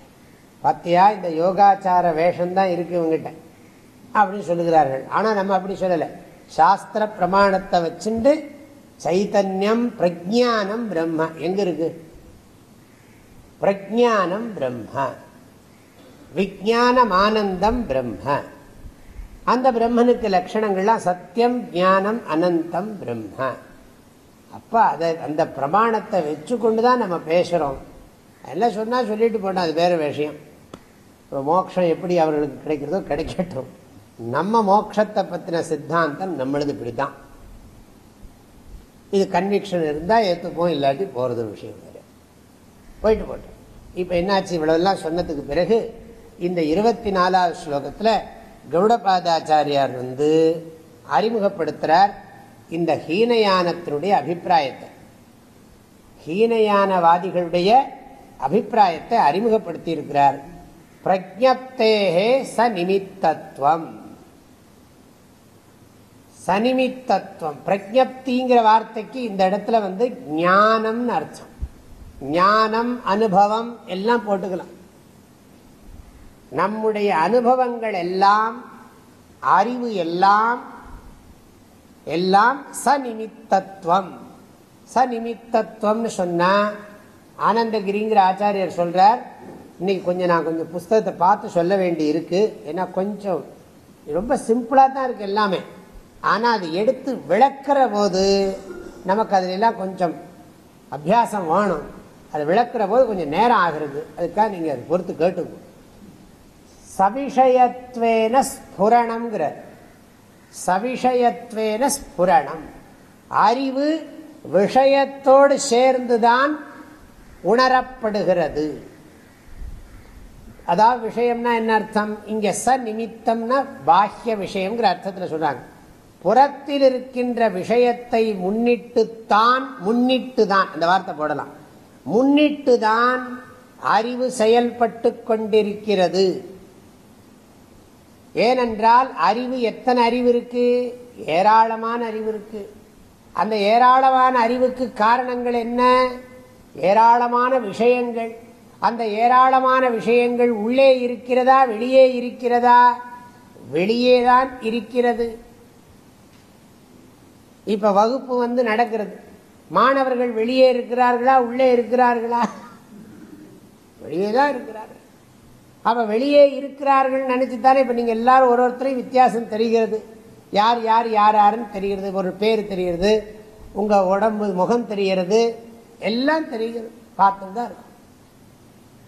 பத்தியா? இந்த யோகாச்சார வேஷம்தான் இருக்கு இவங்ககிட்ட அப்படின்னு சொல்லுகிறார்கள். ஆனால் நம்ம அப்படி சொல்லலை. சாஸ்திர பிரமாணத்தை வச்சுண்டு சைத்தன்யம் பிரஜானம் பிரம்ம. எங்க இருக்கு? பிரஜானம் பிரம்ம. விஜானம் ஆனந்தம் பிரம்ம. அந்த பிரம்மனுக்கு லட்சணங்கள்லாம் சத்தியம் ஞானம் அனந்தம் பிரம்ம. அப்போ அதை அந்த பிரமாணத்தை வச்சு கொண்டு தான் நம்ம பேசுகிறோம் எல்லாம் சொன்னால் சொல்லிட்டு போட்டோம் அது வேறு விஷயம். மோட்சம் எப்படி அவர்களுக்கு கிடைக்கிறதோ கிடைக்கட்டும். நம்ம மோட்சத்தை பற்றின சித்தாந்தம் நம்மளது இப்படி தான் இது கன்விக்ஷன் இருந்தால் ஏற்றுப்போம் இல்லாட்டி போகிறது விஷயம் வேறு. போயிட்டு போட்டோம் இப்போ என்னாச்சு? இவ்வளோலாம் சொன்னதுக்கு பிறகு இந்த இருபத்தி நாலாவது ஸ்லோகத்தில் கௌடபாதாச்சாரியார் வந்து அறிமுகப்படுத்துகிறார் இந்த ஹீனயானத்தினுடைய அபிப்பிராயத்தை. ஹீனயானவாதிகளுடைய அபிப்பிராயத்தை அறிமுகப்படுத்தியிருக்கிறார். பிரஜப்தேகே சநிமித்தத்துவம். சனிமித்தத்துவம் பிரஜப்திங்கிற வார்த்தைக்கு இந்த இடத்துல வந்து ஞானம்னு அர்த்தம். ஞானம் அனுபவம் எல்லாம் போட்டுக்கலாம். நம்முடைய அனுபவங்கள் எல்லாம் அறிவு எல்லாம் எல்லாம் சநிமித்தத்துவம். சநிமித்தத்துவம்னு சொன்னா ஆனந்தகிரிங்கிற ஆச்சாரியர் சொல்றார் இன்னைக்கு கொஞ்சம் நான் கொஞ்சம் புஸ்தகத்தை பார்த்து சொல்ல வேண்டி இருக்கு. ஏன்னா கொஞ்சம் ரொம்ப சிம்பிளாக தான் இருக்கு எல்லாமே. ஆனால் அது எடுத்து விளக்குற போது நமக்கு அதிலெல்லாம் கொஞ்சம் அபியாசம் வேணும். அது விளக்குற போது கொஞ்சம் நேரம் ஆகிறது. அதுக்காக நீங்கள் அதை பொறுத்து கேட்டுக்கோ. சவிஷயத்வேன ஸ்புரணம்ங்கிற சவிஷயத்வேன ஸ்புரணம். அறிவு விஷயத்தோடு சேர்ந்துதான் உணரப்படுகிறது. அதாவது விஷயம்னா என்ன அர்த்தம் இங்க ச நிமித்தம்னா பாஹ்ய விஷயம்ங்கிற அர்த்தத்தில் சொல்றாங்க புறத்தில் இருக்கின்ற விஷயத்தை முன்னிட்டு தான் முன்னிட்டு தான் இந்த வார்த்தை போடலாம் முன்னிட்டு தான் அறிவு செயல்பட்டு கொண்டிருக்கிறது ஏனென்றால் அறிவு எத்தனை அறிவு இருக்கு ஏராளமான அறிவு இருக்கு அந்த ஏராளமான அறிவுக்கு காரணங்கள் என்ன ஏராளமான விஷயங்கள் அந்த ஏராளமான விஷயங்கள் உள்ளே இருக்கிறதா வெளியே இருக்கிறதா? வெளியே தான் இருக்கிறது. இப்ப வகுப்பு வந்து நடக்கிறது. மாணவர்கள் வெளியே இருக்கிறார்களா உள்ளே இருக்கிறார்களா? வெளியே தான் இருக்கிறார்கள். அப்ப வெளியே இருக்கிறார்கள் நினைச்சுத்தானே இப்ப நீங்க எல்லாரும் ஒரு ஒருத்தரையும் வித்தியாசம் தெரிகிறது. யார் யார் யார் யாருன்னு தெரிகிறது. ஒரு பேர் தெரிகிறது. உங்க உடம்பு முகம் தெரிகிறது. எல்லாம் தெரிகிறது. பார்த்து தான் இருக்கும்.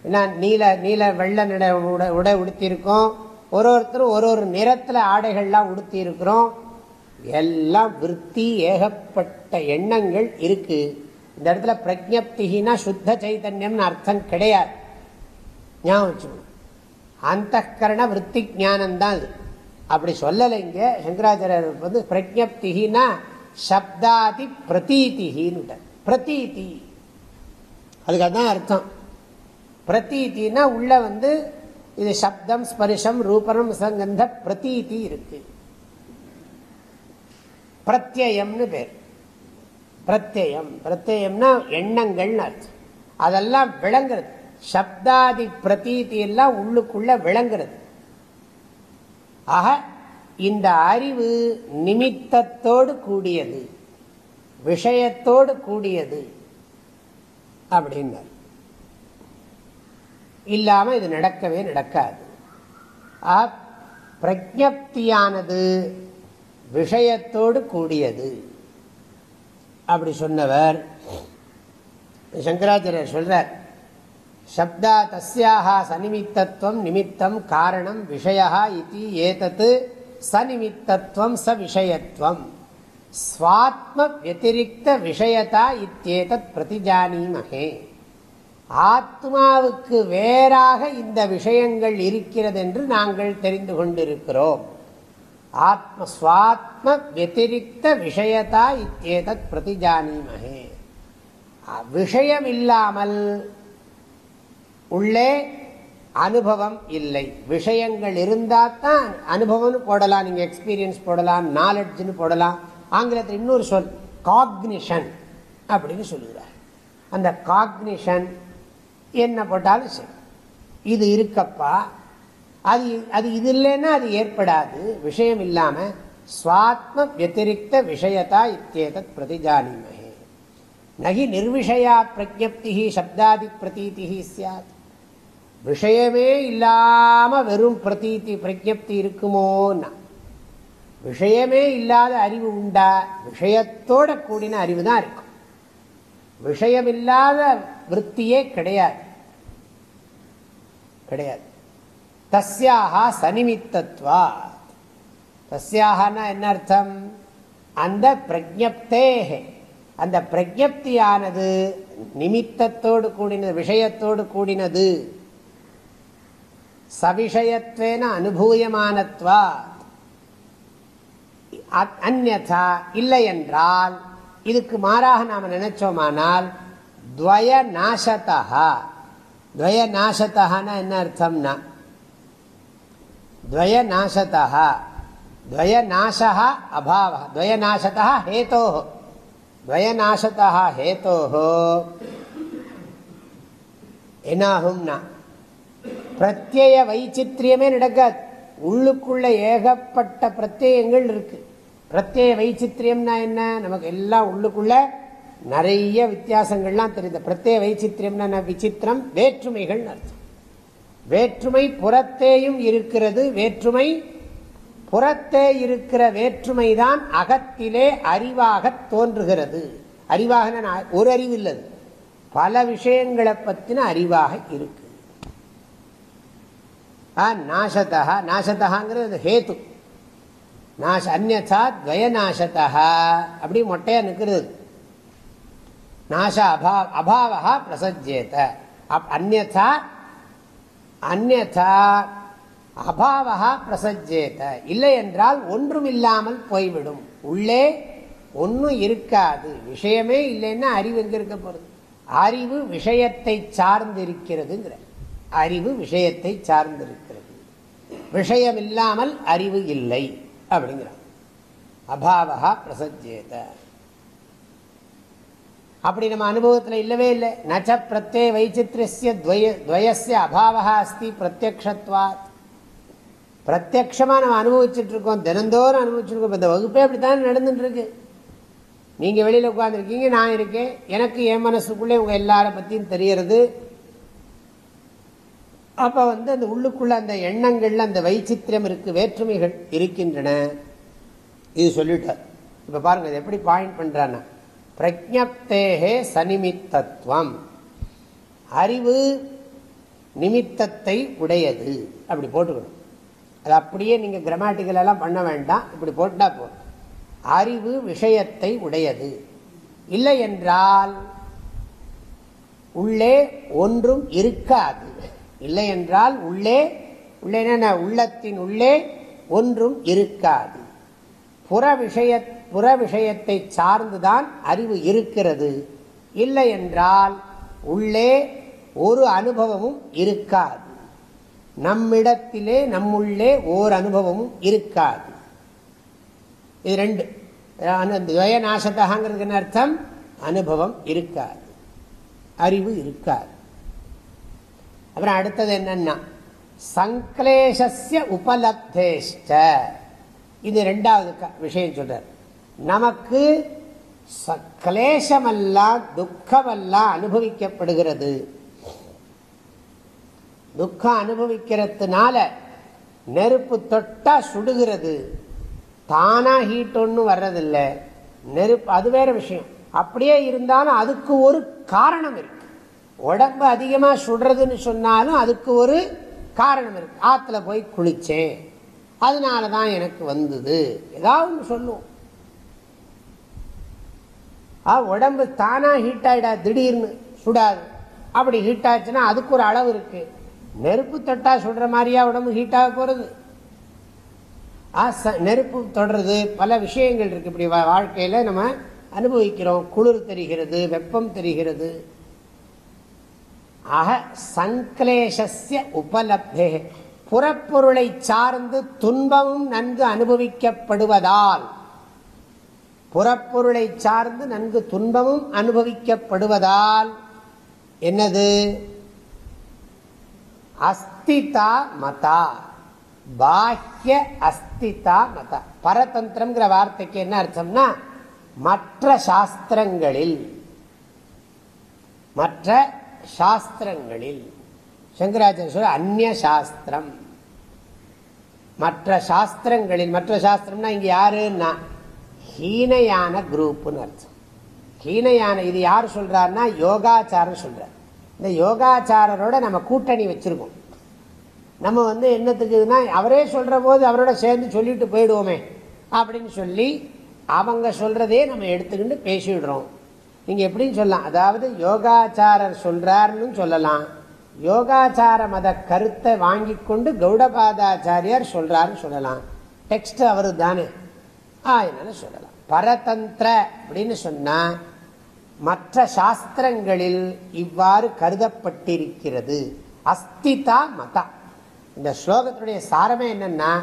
ஏன்னா நீல நீல வெள்ள நிற உடை உடை உடுத்தியிருக்கோம். ஒரு ஒருத்தரும் ஒரு ஒரு நிறத்தில் ஆடைகள்லாம் உடுத்தி இருக்கிறோம் எல்லாம் விற்பி ஏகப்பட்ட எண்ணங்கள் இருக்கு. இந்த இடத்துல பிரஜப்திகினா சுத்த சைதன்யம்னு அர்த்தம் கிடையாது. ஞாபகம் அந்த கரண விற்பி ஜானந்தான் அது. அப்படி சொல்லலை இங்கே. சங்கராச்சாரியர் வந்து பிரஜப்திகினா சப்தாதி பிரதீதிகின்னு பிரதீதி. அதுக்கு அதுதான் அர்த்தம். பிரதீத்தின்னா உள்ள வந்து இது சப்தம் ஸ்பரிசம் ரூபனம் சங்கந்த பிரதீதி இருக்கு. பிரத்யம்னு பேர். பிரத்யம் பிரத்யம்னா எண்ணங்கள்னு அர்த்தம். அதெல்லாம் விளங்குறது. சப்தாதி பிரதீதி எல்லாம் உள்ளுக்குள்ள விளங்குறது. ஆக இந்த அறிவு நிமித்தத்தோடு கூடியது விஷயத்தோடு கூடியது அப்படின்னார். இல்லாமல் இது நடக்கவே நடக்காது. பிரஜப்தியானது விஷயத்தோடு கூடியது. அப்படி சொன்னவர் சங்கராச்சாரியர் சொல்றார் சப்தா தஸ்யாக சனிமித்தத்துவம் நிமித்தம் காரணம் விஷயா இது ஏதத்து சனிமித்தத்துவம் ச விஷயத்துவம் ஸ்வாத்ம வத்திரிக்த விஷயதா இத்தேதத் பிரதிஜானீமகே. ஆத்மாவுக்கு வேறாக இந்த விஷயங்கள் இருக்கிறது என்று நாங்கள் தெரிந்து கொண்டிருக்கிறோம். ஆத்ம சுவாத்ம வத்திரிக்த விஷயதா இத்தேதத் பிரதிஜானிமகே விஷயம் இல்லாமல் உள்ளே அனுபவம் இல்லை. விஷயங்கள் இருந்தால் தான் அனுபவம்னு போடலாம் நீங்கள் எக்ஸ்பீரியன்ஸ் போடலாம் நாலெட்ஜ்னு போடலாம். ஆங்கிலத்தில் இன்னொரு சொல் காக்னிஷன் அப்படின்னு சொல்லுகிறார். அந்த காக்னிஷன் என்ன போட்டாலும் சரி. இது இருக்கப்பா. அது அது இது இல்லைன்னா அது ஏற்படாது. விஷயம் இல்லாமல் சுவாத்ம வத்திரிக்த விஷயத்தா இத்தேதத் பிரதிஜானிமகே நகி நிர்விஷயா பிரஜப்தி சப்தாதி பிரதீதி சாத் விஷயமே இல்லாம வெறும் பிரதீதி பிரஜப்தி இருக்குமோன்னா. விஷயமே இல்லாத அறிவு உண்டா? விஷயத்தோட கூடின அறிவு தான் இருக்கும். விஷயமில்லாத விற்த்தியே கிடையாது. கிடையாது. தஸ்யாகா சனிமித்தத்வா. தஸ்யாகனா என்ன அர்த்தம்? அந்த பிரஜப்தே அந்த பிரஜப்தியானது நிமித்தத்தோடு கூடினது விஷயத்தோடு கூடினது. சவிஷயத்வேன அனுபூயமானத்வா. அந்நா இல்லை என்றால் இதுக்கு மாறாக நாம் நினைச்சோமானால் துவய நாசத்தகா துவய நாசத்தகான்னா என்ன அர்த்தம்னா? துவய நாசத்தா துவய நாசா அபாவ துவய நாசத்தா ஹேதோ துவய நாசத்தா ஹேதோ என்னாகும்னா? பிரத்யய வைச்சித்திரியமே நடக்காது. உள்ளுக்குள்ள ஏகப்பட்ட பிரத்யங்கள் இருக்கு. பிரத்யேக வைச்சித்திரியம்னா என்ன? நமக்கு எல்லாம் உள்ளுக்குள்ள நிறைய வித்தியாசங்கள்லாம் தெரியுது பிரத்யேக வைச்சித்திரம்னா விசித்திரம் வேற்றுமைகள் அர்த்தம். வேற்றுமை புறத்தேயும் இருக்கிறது. வேற்றுமை புறத்தே இருக்கிற வேற்றுமை தான் அகத்திலே அறிவாக தோன்றுகிறது. அறிவாக ஒரு அறிவு இல்லது. பல விஷயங்களை பற்றின அறிவாக இருக்கு. நாசதா நாசதாங்கிறது ஹேத்து நாச அந்நா நாசதா அப்படி மொட்டையா நிற்கிறது. நாச அபா அபாவா பிரசஜேத அந்நா அந்நா அபாவா பிரசஜேத இல்லை என்றால் ஒன்றும் இல்லாமல் போய்விடும். உள்ளே ஒன்றும் இருக்காது. விஷயமே இல்லைன்னா அறிவு எங்கே இருக்க போகிறது அறிவு விஷயத்தை சார்ந்திருக்கிறதுங்கிற அறிவு விஷயத்தை சார்ந்திருக்கிறது. விஷயம் இல்லாமல் அறிவு இல்லை அப்படிங்கிறார் அபாவா பிரசஜ்யேத. அப்படி நம்ம அனுபவத்தில் இல்லவே இல்லை. நச்ச பிரத்யே வைச்சித்ரஸ்ய துவயசிய அபாவா அஸ்தி பிரத்யக்ஷத்வாத் பிரத்யக்ஷமாக நம்ம அனுபவிச்சுட்டு இருக்கோம். தினந்தோறும் அனுபவிச்சுருக்கோம் இந்த வகுப்பே அப்படி தானே நடந்துட்டுருக்கு. நீங்கள் வெளியில் உட்காந்துருக்கீங்க நான் இருக்கேன். எனக்கு என் மனசுக்குள்ளே உங்கள் எல்லாரை பற்றியும் தெரியறது அப்போ வந்து அந்த உள்ளுக்குள்ள அந்த எண்ணங்கள்ல அந்த வைச்சித்திரம் இருக்கு வேற்றுமைகள் இருக்கின்றன. இது சொல்லிட்டார். இப்போ பாருங்கள் இது எப்படி பாயிண்ட் பண்ணுறான்னா பிரஜப்தேகே சனிமித்தத்துவம் அறிவு நிமித்தத்தை உடையது. அப்படி போட்டுக்கணும். அது அப்படியே நீங்கள் கிரமாட்டிக்கல் எல்லாம் பண்ண வேண்டாம். இப்படி போட்டால் போதும். அறிவு விஷயத்தை உடையது. இல்லை என்றால் உள்ளே ஒன்றும் இருக்காது. இல்லை என்றால் உள்ளே உள்ளே உள்ளத்தின் உள்ளே ஒன்றும் இருக்காது. புற விஷயத்தை புற விஷயத்தை சார்ந்துதான் அறிவு இருக்கிறது. இல்லை என்றால் உள்ளே ஒரு அனுபவமும் இருக்காது. நம்மிடத்திலே நம்முள்ளே ஓர் அனுபவமும் இருக்காது. இது ரெண்டு. துவய நாசத்தகாங்கிறதுக்கு என்ன அர்த்தம்? அனுபவம் இருக்காது. அறிவு இருக்காது. அப்புறம் அடுத்தது என்னன்னா சங்கலேஷஸ்ய உபலப்தேஷ்ட. இது ரெண்டாவது விஷயம் சொல்றார். நமக்கு கிளேசமெல்லாம் துக்கமெல்லாம் அனுபவிக்கப்படுகிறது. துக்கம் அனுபவிக்கிறதுனால நெருப்பு தொட்டா சுடுகிறது. தானா ஹீட் ஒன்றும் வர்றதில்லை. நெருப்பு அது வேற விஷயம். அப்படியே இருந்தாலும் அதுக்கு ஒரு காரணம் இருக்கு. உடம்பு அதிகமாக சுடுறதுன்னு சொன்னாலும் அதுக்கு ஒரு காரணம் இருக்கு. ஆற்றுல போய் குளிச்சேன். அதனால தான் எனக்கு வந்தது. ஏதாவது ஒன்று சொல்லுவோம். உடம்பு தானாக ஹீட் ஆகிடா திடீர்னு சுடாது. அப்படி ஹீட் ஆச்சுன்னா அதுக்கு ஒரு அளவு இருக்கு. நெருப்பு தொட்டா சுடுற மாதிரியா உடம்பு ஹீட் ஆக போகிறது நெருப்பு தொடர்றது பல விஷயங்கள் இருக்கு. இப்படி வாழ்க்கையில நம்ம அனுபவிக்கிறோம். குளிர் தெரிகிறது வெப்பம் தெரிகிறது. ஆக சங்கலேஷஸ்ய உபலப்தே. புறப்பொருளை சார்ந்து துன்பமும் நன்கு அனுபவிக்கப்படுவதால் புறப்பொருளை சார்ந்து நன்கு துன்பமும் அனுபவிக்கப்படுவதால் என்னது? அஸ்திதா மதா. பாஹ்ய அஸ்திதா மதா. பரதந்திரம்ங்கிற வார்த்தைக்கு என்ன அர்த்தம்னா மற்ற சாஸ்திரங்களில் மற்ற சாஸ்திரங்களில். சங்கராச்சாரிய அந்நிய சாஸ்திரம். மற்ற சாஸ்திரங்களில் மற்ற சாஸ்திரம்னா இங்க யாருன்னா ஹீனையான குரூப்னு அர்த்தம். ஹீனையான இது யார் சொல்றாருன்னா யோகாச்சாரம் சொல்றார். இந்த யோகாச்சாரரோட நம்ம கூட்டணி வச்சிருக்கோம். நம்ம வந்து என்னத்துக்குதுன்னா அவரே சொல்கிற போது அவரோட சேர்ந்து சொல்லிட்டு போயிடுவோமே அப்படின்னு சொல்லி அவங்க சொல்கிறதே நம்ம எடுத்துக்கிட்டு பேசிவிடுறோம் நீங்கள் எப்படின்னு சொல்லலாம். அதாவது யோகாச்சாரர் சொல்கிறாருன்னு சொல்லலாம். யோகாச்சார மத கருத்தை வாங்கி கொண்டு கௌடபாதாச்சாரியார் சொல்கிறாருன்னு சொல்லலாம். டெக்ஸ்ட் அவரு தானே அதனால சொல்லலாம். பரதந்திர அப்படின்னு சொன்னா மற்ற சாஸ்திரங்களில் இவ்வாறு கருதப்பட்டிருக்கிறது. அஸ்திதா மதா. இந்த ஸ்லோகத்தினுடைய சாரமே என்னன்னா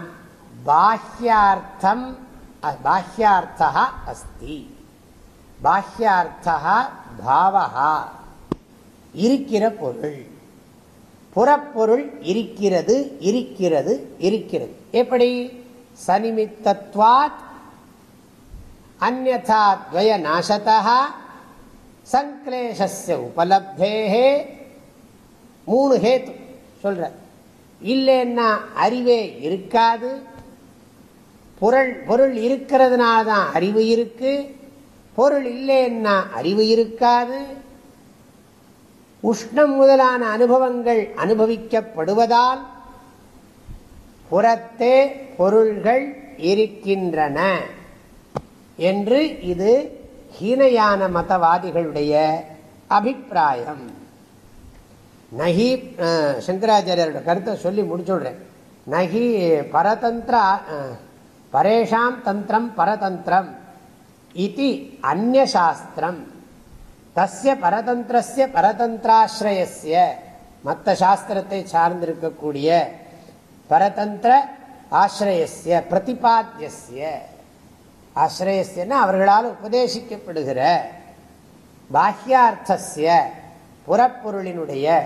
பாஹ்யார்த்தம் பாஹ்யார்த்தா அஸ்தி. பாஹ்யார்த்தா பாவகா இருக்கிற பொருள். புறப்பொருள் இருக்கிறது இருக்கிறது இருக்கிறது. எப்படி? சனிமித்தத்வாத் அந்நதா துவய நாசதா சங்கிலேஷ உபலப்தேகே மூணு ஹேத்து சொல்ற. இல்லைன்னா அறிவே இருக்காது. பொருள் பொருள் இருக்கிறதுனால தான் அறிவு இருக்கு. பொருள் இல்லைன்னா அறிவு இருக்காது. உஷ்ணம் முதலான அனுபவங்கள் அனுபவிக்கப்படுவதால் புறத்தே பொருள்கள் இருக்கின்றன. என்று இது ஹீனயான மதவாதிகளுடைய அபிப்பிராயம். நகி சங்கராச்சாரியோட கருத்தை சொல்லி முடிச்சுடுறேன். நகி பரதந்திர பரேஷாம் தந்திரம் பரதந்திரம் இது அந்நாஸ்திரம் தஸ்ய பரதந்திரஸ்ய பரதந்திராசிரயஸ்ய மற்ற சாஸ்திரத்தை சார்ந்திருக்கக்கூடிய பரதந்திர ஆசிரயஸ்ய பிரதிபாத்தியஸ்ய ஆசிரயஸ்யன்னா அவர்களால் உபதேசிக்கப்படுகிற பாஹ்யார்த்தசிய புறப்பொருளினுடைய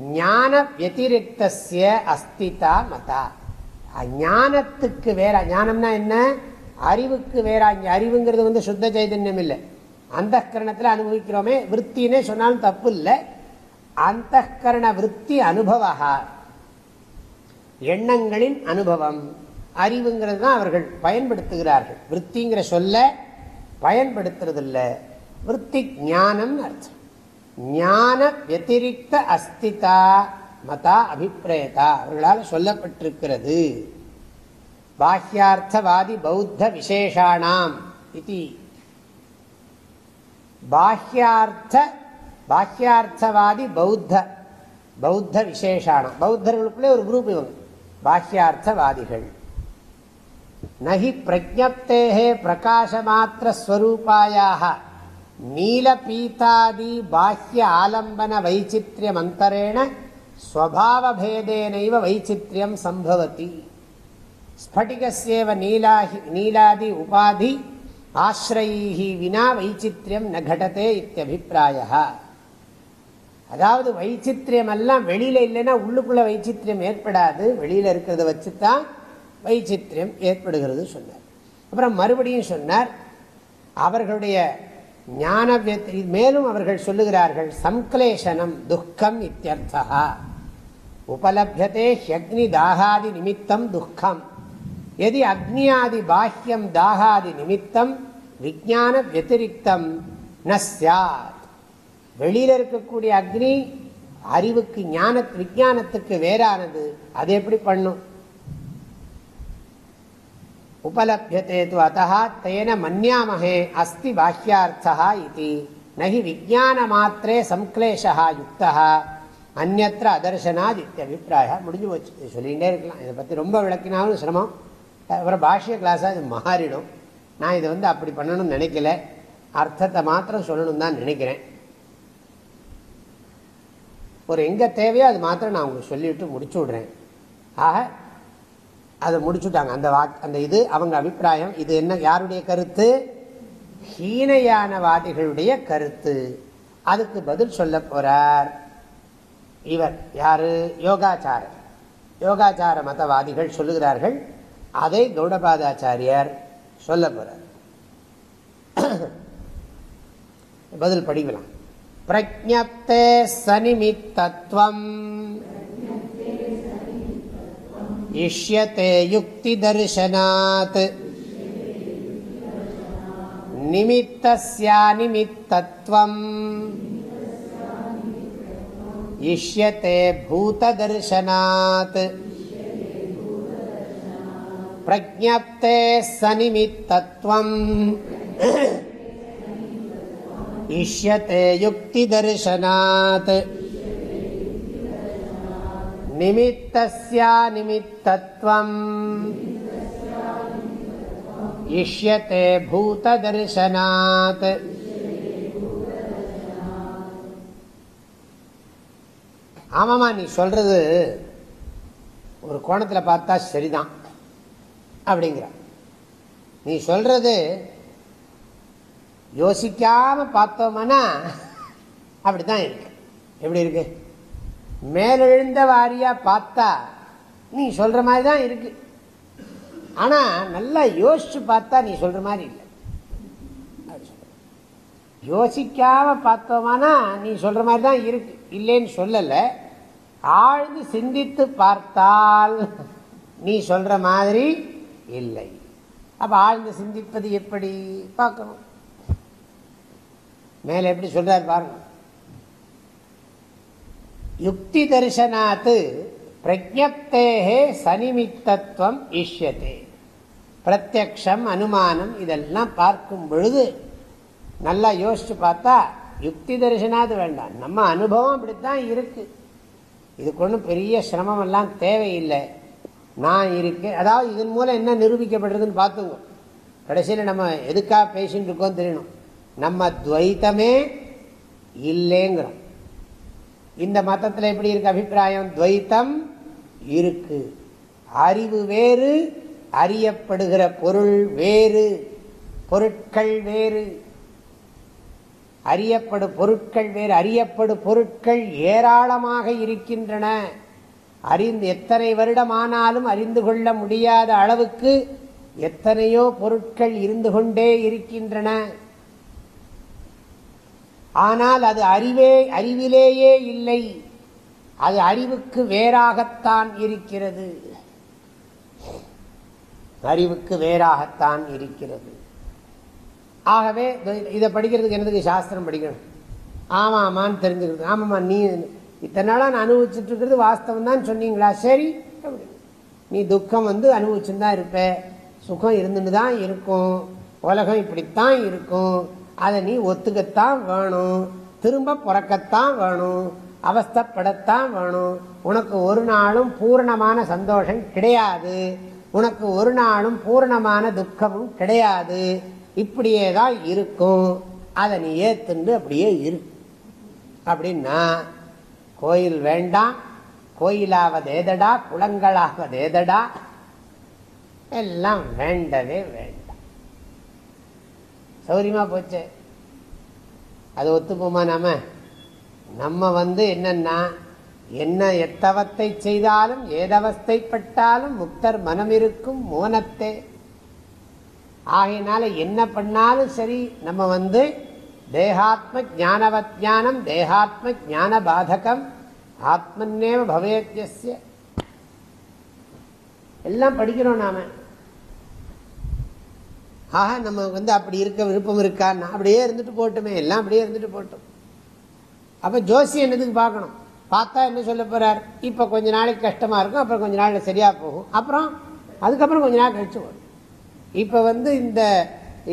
ஞான வத்திரிக்திய அஸ்திதா மதா. ஞானத்துக்கு வேற ஞானம்னா என்ன? அறிவுக்கு வேற அறிவுங்கிறது வந்து சுத்த சைதன்யம் இல்லை. அந்த கரணத்தில் அனுபவிக்கிறோமே விற்த்தினே சொன்னாலும் தப்பு இல்லை. அந்த கரண விற்பி அனுபவா எண்ணங்களின் அனுபவம். அறிவுங்கிறது தான் அவர்கள் பயன்படுத்துகிறார்கள். விற்த்திங்கிற சொல்ல பயன்படுத்துறதில்ல. விற்பி ஞானம் அர்த்தம். ஞான வத்திரிக்த அஸ்திதா மதா அபிப்பிரேதா அவர்களால் சொல்லப்பட்டிருக்கிறது. பாஹ்யார்த்தவாதி பௌத்த விசேஷானாம் இது. பாஹ்யார்த்த பாஹ்யார்த்தவாதி பௌத்த பௌத்த விசேஷானம். பௌத்தர்களுக்குள்ளே ஒரு குரூப் இவங்க. பாஹ்யார்த்தவாதிகள். நகி பிரஜப்தேகே பிரகாசமாத்திரஸ்வரூபாயாக நீலபீதாதி பாஹ்ய ஆலம்பன வைச்சித்ரியமந்தரேண ஸ்வபாவபேதேனைவ வைச்சித்யம் சம்பவதி. ஸ்பட்டிகசேவ நீலாஹி நீலாதி உபாதி ஆசிரயி வினா வைச்சித்யம் ந கடத்தே இத்தியபிப்பிராய அதாவது வைச்சித்யம் எல்லாம் வெளியில இல்லைன்னா உள்ளுக்குள்ள வைச்சித்யம் ஏற்படாது. வெளியில இருக்கிறத வச்சுதான் வைச்சித்திரியம் ஏற்படுகிறது சொன்னார். அப்புறம் மறுபடியும் சொன்னார் அவர்களுடைய ஞான மேலும் அவர்கள் சொல்லுகிறார்கள் சம்க்லேஷனம் துக்கம் இத்தியர்த்தா உபலபியதே ஹக்னி தாகாதி நிமித்தம் துக்கம். எதி அக்னியாதி பாஹ்யம் தாகாதி நிமித்தம் விஜான வத்திரிக்தம் ந சாத். வெளியில் இருக்கக்கூடிய அக்னி அறிவுக்கு ஞான விஜானத்துக்கு வேறானது. அது எப்படி பண்ணும்? உபலபியதே து அத்தா தேன மன்யாமஹே அஸ்தி பாஹ்யார்த்தா இது நகி விஜான மாத்திரே சம்க்லேஷா யுக்தா அந்நத்திர அதர்சனாத் இத்தியபிப்பிராய முடிஞ்சு போச்சு சொல்லிகிட்டே இருக்கலாம். இதை பற்றி ரொம்ப விளக்கினாலும் சிரமம். அப்புறம் பாஷ்ய கிளாஸாக இது மாறிடும். நான் இதை வந்து அப்படி பண்ணணும்னு நினைக்கல. அர்த்தத்தை மாத்திரம் சொல்லணும் தான் நினைக்கிறேன். ஒரு எங்கே தேவையோ அது மாத்திரம் நான் உங்களுக்கு சொல்லிவிட்டு முடிச்சு விட்றேன் ஆக அதை முடிச்சுட்டாங்க. அந்த வாக் அந்த இது அவங்க அபிப்பிராயம் இது என்ன யாருடைய கருத்து? ஹீனயானவாதிகளுடைய கருத்து. அதுக்கு பதில் சொல்ல போறார். இவர் யாரு? யோகாச்சாரர். யோகாச்சார மதவாதிகள் சொல்லுகிறார்கள் அதை கௌடபாதாச்சாரியார் சொல்ல போறார். பதில் படிக்கலாம். பிரஜப்தே சனிமித்தம் इष्यते युक्तिदर्शनात् निमित्तस्यानिमित्तत्वम् इष्यते भूतदर्शनात् प्रज्ञप्ते सनिमित्तत्वम् इष्यते युक्तिदर्शनात् निमित्तस्यानिमित्तत्वम् इष्यते भूतदर्शनात् ஆமாம்மா நீ சொல்றது ஒரு கோணத்தில் பார்த்தா சரிதான் அப்படிங்கிற நீ சொல்றது யோசிக்காம பார்த்தோம்னா அப்படித்தான் இருக்கு எப்படி இருக்கு மேலெழுந்த வாரியா பார்த்தா நீ சொல்ற மாதிரி தான் இருக்கு. ஆனா நல்லா யோசிச்சு பார்த்தா நீ சொல்ற மாதிரி இல்லை. யோசிக்காம பார்த்தோமானா நீ சொல்ற மாதிரி தான் இருக்கு. இல்லைன்னு சொல்லல. ஆழ்ந்து சிந்தித்து பார்த்தால் நீ சொல்ற மாதிரி இல்லை. அப்ப ஆழ்ந்து சிந்திப்பது எப்படி? பார்க்கணும். மேல எப்படி சொல்றாரு பாருங்க. யுக்தி தரிசனாத்து பிரஜப்தேகே சனிமித்தத்துவம் ஈஷ்யத்தே பிரத்யக்ஷம் அனுமானம் இதெல்லாம் பார்க்கும் பொழுது நல்லா யோசிச்சு பார்த்தா யுக்தி தரிசனாது வேண்டாம். நம்ம அனுபவம் அப்படித்தான் இருக்கு. இதுக்கு ஒன்றும் பெரிய சிரமம் எல்லாம் தேவையில்லை. நான் இருக்கேன். அதாவது இதன் மூலம் என்ன நிரூபிக்கப்படுறதுன்னு பார்த்துங்க கடைசியில் நம்ம எதுக்காக பேசிட்டு இருக்கோம் தெரியணும். நம்ம துவைத்தமே இல்லைங்கிறோம். இந்த மதத்தில் எப்படி இருக்கு அபிப்பிராயம்? துவைத்தம் இருக்கு. அறிவு வேறு அறியப்படுகிற பொருள் வேறு பொருட்கள் வேறு. அறியப்படும் பொருட்கள் வேறு அறியப்படும் பொருட்கள் ஏராளமாக இருக்கின்றன. அறிந்து எத்தனை வருடமானாலும் அறிந்து கொள்ள முடியாத அளவுக்கு எத்தனையோ பொருட்கள் இருந்து கொண்டே இருக்கின்றன. ஆனால் அது அறிவே அறிவிலேயே இல்லை. அது அறிவுக்கு வேறாகத்தான் இருக்கிறது. அறிவுக்கு வேறாகத்தான் இருக்கிறது. ஆகவே இதை படிக்கிறதுக்கு என்னதுக்கு சாஸ்திரம் படிக்கணும்? ஆமா ஆமான்னு தெரிஞ்சுக்கிறது ஆமாம்மா நீ இத்தனை நாளாக நான் அனுபவிச்சுட்டு இருக்கிறது வாஸ்தவம் தான் சொன்னீங்களா? சரி நீ துக்கம் வந்து அனுபவிச்சுன்னு தான் இருப்ப. சுகம் இருந்துட்டு தான் இருக்கும். உலகம் இப்படித்தான் இருக்கும். அதை நீ ஒத்துக்கத்தான் வேணும். திரும்ப பிறக்கத்தான் வேணும். அவஸ்தப்படத்தான் வேணும். உனக்கு ஒரு நாளும் பூர்ணமான சந்தோஷம் கிடையாது. உனக்கு ஒரு நாளும் பூர்ணமான துக்கமும் கிடையாது. இப்படியே தான் இருக்கும். அதை நீ ஏத்துண்டு அப்படியே இரு. அப்படின்னா கோயில் வேண்டாம் கோயிலாவதேதடா குளங்களாவதேதடா எல்லாம் வேண்டவே வேண்டாம். சௌரியமாக போச்சு. அது ஒத்துப்போமா நாம? நம்ம வந்து என்னன்னா என்ன எத்தவத்தை செய்தாலும் ஏதவஸ்தைப்பட்டாலும் முக்தர் மனம் இருக்கும் மோனத்தே. ஆகையினால என்ன பண்ணாலும் சரி நம்ம வந்து தேகாத்ம ஜானவஜானம் தேகாத்ம ஜான பாதகம் ஆத்மன்னேவ பவேத்திய எல்லாம் படிக்கிறோம் நாம. ஆக நம்ம வந்து அப்படி இருக்க விருப்பம் இருக்கான்னு அப்படியே இருந்துட்டு போட்டுமே எல்லாம் அப்படியே இருந்துட்டு போட்டோம். அப்போ ஜோசி என்னதுக்கு பார்க்கணும். பார்த்தா என்ன சொல்ல போகிறார் இப்போ கொஞ்ச நாளைக்கு கஷ்டமாக இருக்கும் அப்புறம் கொஞ்ச நாளில் சரியாக போகும். அப்புறம் அதுக்கப்புறம் கொஞ்ச நாள் கழிச்சு வரும். இப்போ வந்து இந்த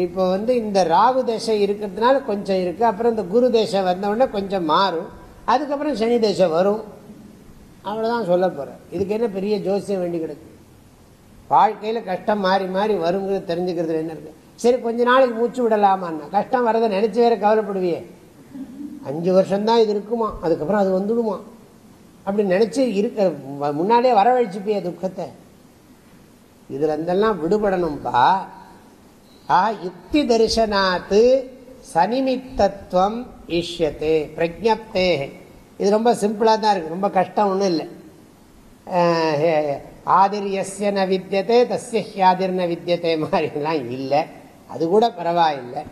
இப்போ வந்து இந்த ராகு தேசம் இருக்கிறதுனால கொஞ்சம் இருக்குது அப்புறம் இந்த குரு தேசம் வந்தவுடனே கொஞ்சம் மாறும். அதுக்கப்புறம் சனி தேசம் வரும். அவ்வளோதான் சொல்ல போகிறேன் இதுக்கு என்ன பெரிய ஜோசியம் வேண்டி கிடக்கு? வாழ்க்கையில் கஷ்டம் மாறி மாறி வருங்கிறது தெரிஞ்சுக்கிறது என்ன இருக்கு? சரி கொஞ்ச நாளைக்கு மூச்சு விடலாமான்னா கஷ்டம் வரதை நினைச்சு வேற கவலைப்படுவியே. அஞ்சு வருஷம்தான் இது இருக்குமா? அதுக்கப்புறம் அது வந்துடுமா? அப்படி நினச்சி இருக்க முன்னாடியே வரவழைச்சுப்பிய துக்கத்தை. இதில் இருந்தெல்லாம் விடுபடணும்பா. ஆ யுக்தி தரிசனாத்து சனிமித்தத்துவம் ஈஷ்யத்தே பிரஜப்தே இது ரொம்ப சிம்பிளாக தான் இருக்குது ரொம்ப கஷ்டம் ஒன்றும் இல்லை. ஆதிர் ந வித்தியதே தஸ்ய ஹியாதிர் ந வித்தியதே மாதிரிலாம் இல்லை. அது கூட பரவாயில்லை.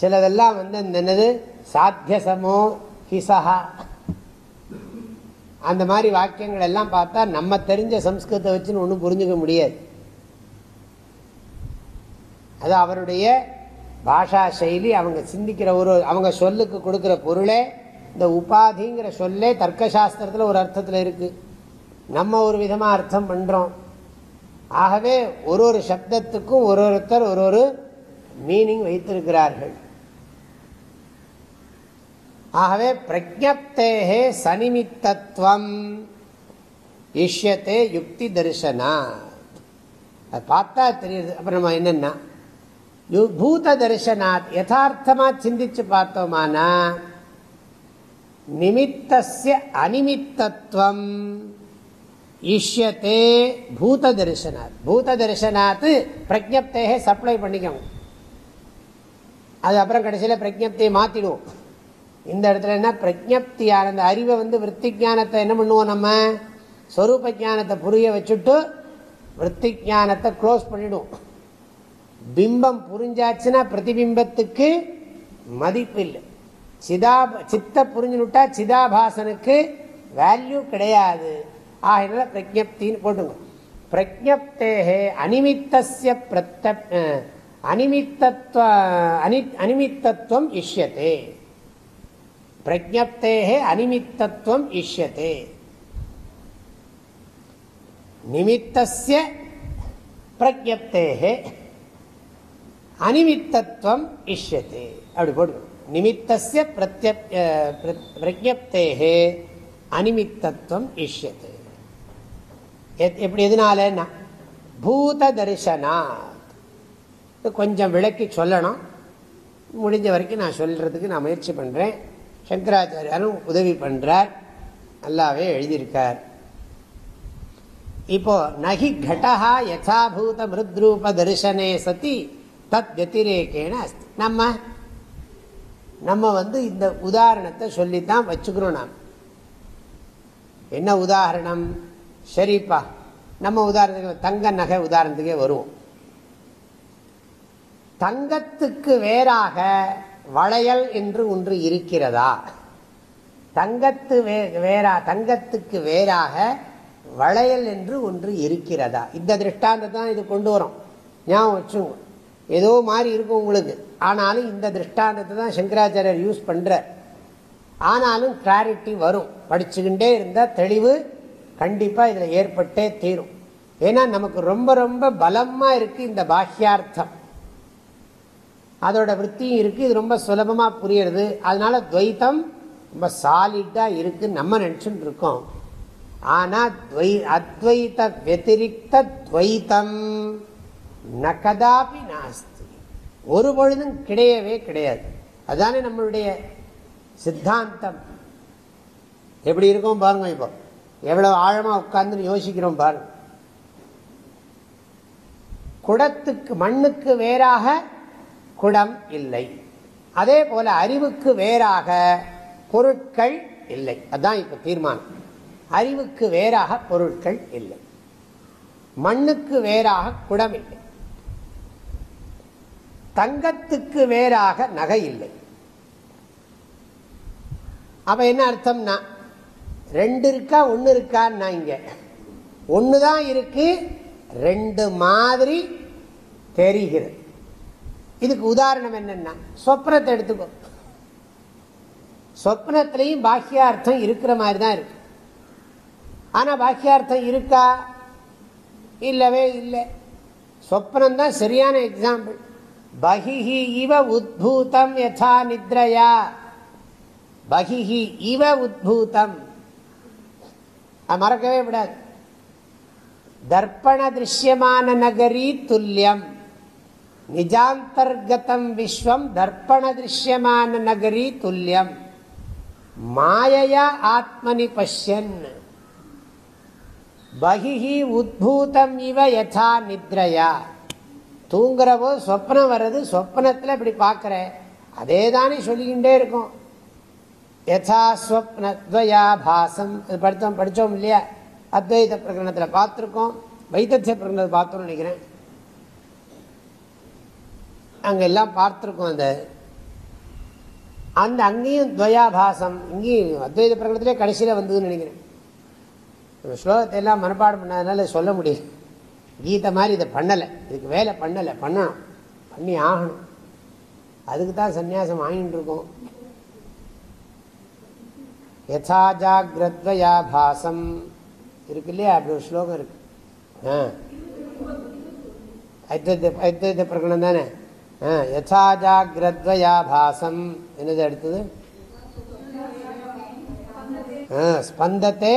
சிலதெல்லாம் வந்து இந்த என்னது சாத்தியசமோ ஹிசஹா. அந்த மாதிரி வாக்கியங்கள் எல்லாம் பார்த்தா நம்ம தெரிஞ்ச சம்ஸ்கிருத்தை வச்சுன்னு ஒன்றும் புரிஞ்சுக்க முடியாது. அது அவருடைய பாஷா செயலி அவங்க சிந்திக்கிற ஒரு அவங்க சொல்லுக்கு கொடுக்குற பொருளே இந்த உபாதிங்கிற சொல்லே தர்க்கசாஸ்திரத்தில் ஒரு அர்த்தத்தில் இருக்குது நம்ம ஒரு விதமாக அர்த்தம் பண்ணுறோம் ஆகவே ஒரு ஒரு சப்தத்துக்கும் ஒரு ஒருத்தர் ஒரு ஒரு மீனிங் வைத்திருக்கிறார்கள். ஆகவே பிரஜப்தேகே சனிமித்தத்துவம் இஷ்யத்தே யுக்தி தரிசனா அது பார்த்தா தெரியுது. அப்புறம் நம்ம என்னன்னா பூத தரிசனாத். யதார்த்தமாக சிந்திச்சு பார்த்தோமானா நிமித்தஸ்ய அனிமித்தத்துவம் இஷ்யத்தே பூத தரிசனாத் பூத தரிசனாத்து பிரஜப்தேகே சப்ளை பண்ணிக்கணும் அது அப்புறம் கடைசியில் பிரஜப்தியை மாற்றிடுவோம் இந்த இடத்துல என்ன? பிரஜப்தியான அந்த அறிவை வந்து விற்பி ஜானத்தை என்ன பண்ணுவோம் நம்ம? ஸ்வரூப ஜானத்தை புரிய வச்சுட்டு விற்பி ஜானத்தை க்ளோஸ் பண்ணிடுவோம். பிம்பம் புரிஞ்சாச்சுன்னா பிரதிபிம்பத்துக்கு மதிப்பு இல்லை. சிதா சித்த புரிஞ்சுனுட்டா சிதாபாசனுக்கு வேல்யூ கிடையாது. ஆகினால பிரஜப்தின்னு போட்டுங்க பிரஜப்தேகே அனிமித்தசிய பிரத்த அனிமித்தத்துவ அனி அனிமித்தத்துவம் இஷ்யத்தே பிரஜப்தேகே அனிமித்தத்துவம் இஷ்யத்தே நிமித்தசிய பிரஜப்தேகே அனிமித்தத்துவம் இஷ்யத்தே அப்படி போட்டுக்கணும் நிமித்தசிய பிரஜப்தேகே அனிமித்தத்துவம் இஷ்யத்தை எப்படி எதனாலன்னா பூத தரிசனாத் கொஞ்சம் விளக்கி சொல்லணும். முடிஞ்ச வரைக்கும் நான் சொல்கிறதுக்கு நான் முயற்சி பண்ணுறேன் சங்கராச்சாரியாரும் உதவி பண்ணுறார் நல்லாவே எழுதியிருக்கார். இப்போ நகி கடஹா யசாபூத மிருத்ரூப தரிசனே சதி தத் வத்திரேக்கேன அஸ்தி. நம்ம நம்ம வந்து இந்த உதாரணத்தை சொல்லித்தான் வச்சுக்கிறோம் நாம். என்ன உதாரணம்? சரிப்பா நம்ம உதாரணத்துக்கு தங்க நகை உதாரணத்துக்கே வருவோம். தங்கத்துக்கு வேறாக வளையல் என்று ஒன்று இருக்கிறதா? தங்கத்து வேறா தங்கத்துக்கு வேறாக வளையல் என்று ஒன்று இருக்கிறதா? இந்த திருஷ்டாந்தத்தை தான் இது கொண்டு வரும். ஞாபகம் வச்சுங்க. ஏதோ மாதிரி இருக்கும் உங்களுக்கு. ஆனாலும் இந்த திருஷ்டாந்தத்தை தான் சங்கராச்சாரியர் யூஸ் பண்ணுற ஆனாலும் கிளாரிட்டி வரும். படிச்சுக்கிட்டே இருந்தால் தெளிவு கண்டிப்பாக இதில் ஏற்பட்டே தீரும். ஏன்னா நமக்கு ரொம்ப ரொம்ப பலமாக இருக்குது இந்த பாஹ்யார்த்தம். அதோட விற்த்தியும் இருக்குது இது ரொம்ப சுலபமாக புரியுறது. அதனால துவைத்தம் ரொம்ப சாலிடாக இருக்கு நம்ம நினைச்சுட்டு இருக்கோம். துவை அத்வைத வத்திரிக்த துவைத்தம் நகதாபி நாஸ்தி. ஒரு பொழுதும் கிடையவே கிடையாது. அதுதானே நம்மளுடைய சித்தாந்தம். எப்படி இருக்கும் பாருங்க இப்போ. எவ்வளவு ஆழமா உட்கார்ந்து யோசிக்கிறோம் பாருங்க குடத்துக்கு மண்ணுக்கு வேறாக குடம் இல்லை. அதே போல அறிவுக்கு வேறாக பொருட்கள் இல்லை. அதான் இப்ப தீர்மானம். அறிவுக்கு வேறாக பொருட்கள் இல்லை. மண்ணுக்கு வேறாக குடம் இல்லை. தங்கத்துக்கு வேறாக நகை இல்லை. அப்ப என்ன அர்த்தம்னா ரெண்டு இருக்கா ஒன்று இருக்கான்னா இங்கே. ஒன்று தான் இருக்கு ரெண்டு மாதிரி தெரிகிறது. இதுக்கு உதாரணம் என்னன்னா சொப்னத்தை எடுத்துக்கோ. சொப்னத்திலையும் பாக்கியார்த்தம் இருக்கிற மாதிரி தான் இருக்கு. ஆனால் பாக்கியார்த்தம் இருக்கா? இல்லவே இல்லை. சொப்னம் தான் சரியான எக்ஸாம்பிள் பகிஹி இவ உத்பூதம் யதா நித்ரயா. பகிஹி இவ உத்பூதம். மறக்கவே விடாது. தர்ப்பண திருஷ்யமான நகரி துல்லியம். நிஜாந்தர்கதம் விஸ்வம் தர்ப்பண திருஷ்யமான நகரி துல்லியம். மாயா ஆத்மனி பஷ்யன். பகிஹி உத்பூதம் இவ யதா நித்ரயா. தூங்குற போது சொப்னம் வர்றது சொப்னத்தில் இப்படி பார்க்குற. அதே தானே சொல்லிக்கிட்டே இருக்கும். யதா ஸ்வப்னத்வயா இது படித்தோம் படித்தோம் இல்லையா? அத்வைத பிரகடனத்தில் பார்த்துருக்கோம். வைத்திய பிரகடனத்தை பார்த்தோம்னு நினைக்கிறேன். அங்கே எல்லாம் பார்த்துருக்கோம் அந்த அந்த அங்கேயும் துவயாபாசம் இங்கேயும் அத்வைத பிரகடனத்திலே கடைசியில் வந்ததுன்னு நினைக்கிறேன். ஸ்லோகத்தை எல்லாம் மனப்பாடம் பண்ணாதனால சொல்ல முடியல. கீதை மாதிரி இதை பண்ணலை. இதுக்கு வேலை பண்ணலை பண்ணணும். பண்ணி ஆகணும். அதுக்கு தான் சன்னியாசம் வாங்கிட்டு இருக்கோம். யதா ஜாகிரத்வயா பாசம் இருக்கு இல்லையா அப்படி ஒரு ஸ்லோகம் இருக்கு ஐத்திய பிரகடனம் தானே? யதா ஜாகிரத்வயா பாசம் என்னது அடுத்தது? ஸ்பந்தத்தே।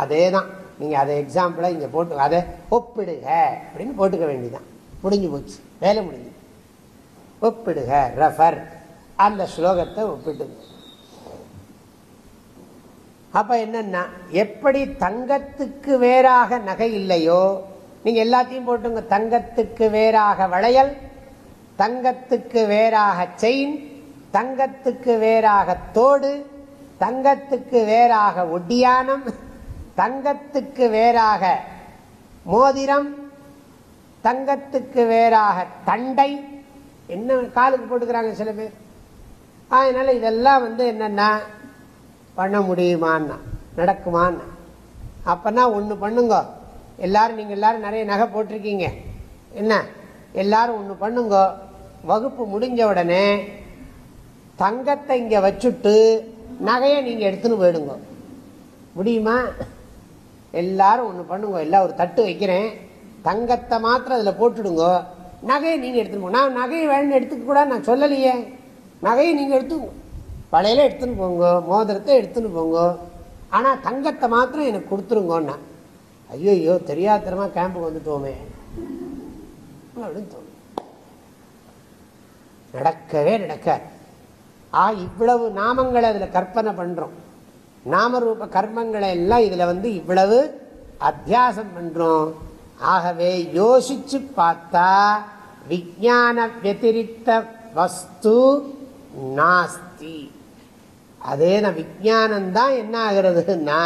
அதே தான் நீங்கள் அதை எக்ஸாம்பிளாக இங்கே போட்டு அதை ஒப்பிடுக அப்படின்னு போட்டுக்க வேண்டியதான் முடிஞ்சு போச்சு. வேலை முடிஞ்சு. ஒப்பிடுக ரெஃபர் அந்த ஸ்லோகத்தை ஒப்பிட்டு அப்ப என்னன்னா எப்படி தங்கத்துக்கு வேறாக நகை இல்லையோ நீங்க எல்லாத்தையும் போட்டுங்க. தங்கத்துக்கு வேறாக வளையல் தங்கத்துக்கு வேறாக செயின் தங்கத்துக்கு வேறாக தோடு தங்கத்துக்கு வேறாக ஒட்டியானம் தங்கத்துக்கு வேறாக மோதிரம் தங்கத்துக்கு வேறாக தண்டை. என்ன காலுக்கு போட்டுக்கிறாங்க சில பேர். அதனால இதெல்லாம் வந்து என்னன்னா பண்ண முடியுமான்னா நடக்குமான்னா அப்பனா ஒன்று பண்ணுங்க. எல்லாரும் நீங்கள் எல்லாரும் நிறைய நகை போட்டிருக்கீங்க. என்ன? எல்லாரும் ஒன்று பண்ணுங்க. வகுப்பு முடிஞ்ச உடனே தங்கத்தை இங்கே வச்சுட்டு நகையை நீங்கள் எடுத்துன்னு போயிடுங்க. முடியுமா? எல்லாரும் ஒன்று பண்ணுங்க. எல்லாம் ஒரு தட்டு வைக்கிறேன். தங்கத்தை மாத்திரம் அதில் போட்டுடுங்க. நகையை நீங்கள் எடுத்துன்னு நான் நகையை வேணும்னு எடுத்துக்க கூட நான் சொல்லலையே. நகையை நீங்கள் எடுத்துக்கோ. பழையில எடுத்துன்னு போங்க மோதிரத்தை எடுத்துன்னு போங்க. ஆனால் தங்கத்தை மாத்திரம் எனக்கு கொடுத்துருங்கோன்னா ஐயோ ஐயோ தெரியாதரமாக கேம்புக்கு வந்துட்டோமே. அப்படின்னு தோணும். நடக்கவே நடக்க ஆ இவ்வளவு நாமங்களை அதில் கற்பனை பண்ணுறோம் நாமரூப கர்மங்களை எல்லாம் இதில் வந்து இவ்வளவு அத்தியாசம் பண்ணுறோம் ஆகவே யோசிச்சு பார்த்தா விஜான வத்திரிக்த வஸ்து நாஸ்தி. அதே நான் விஜயானந்தான் என்ன ஆகிறதுன்னா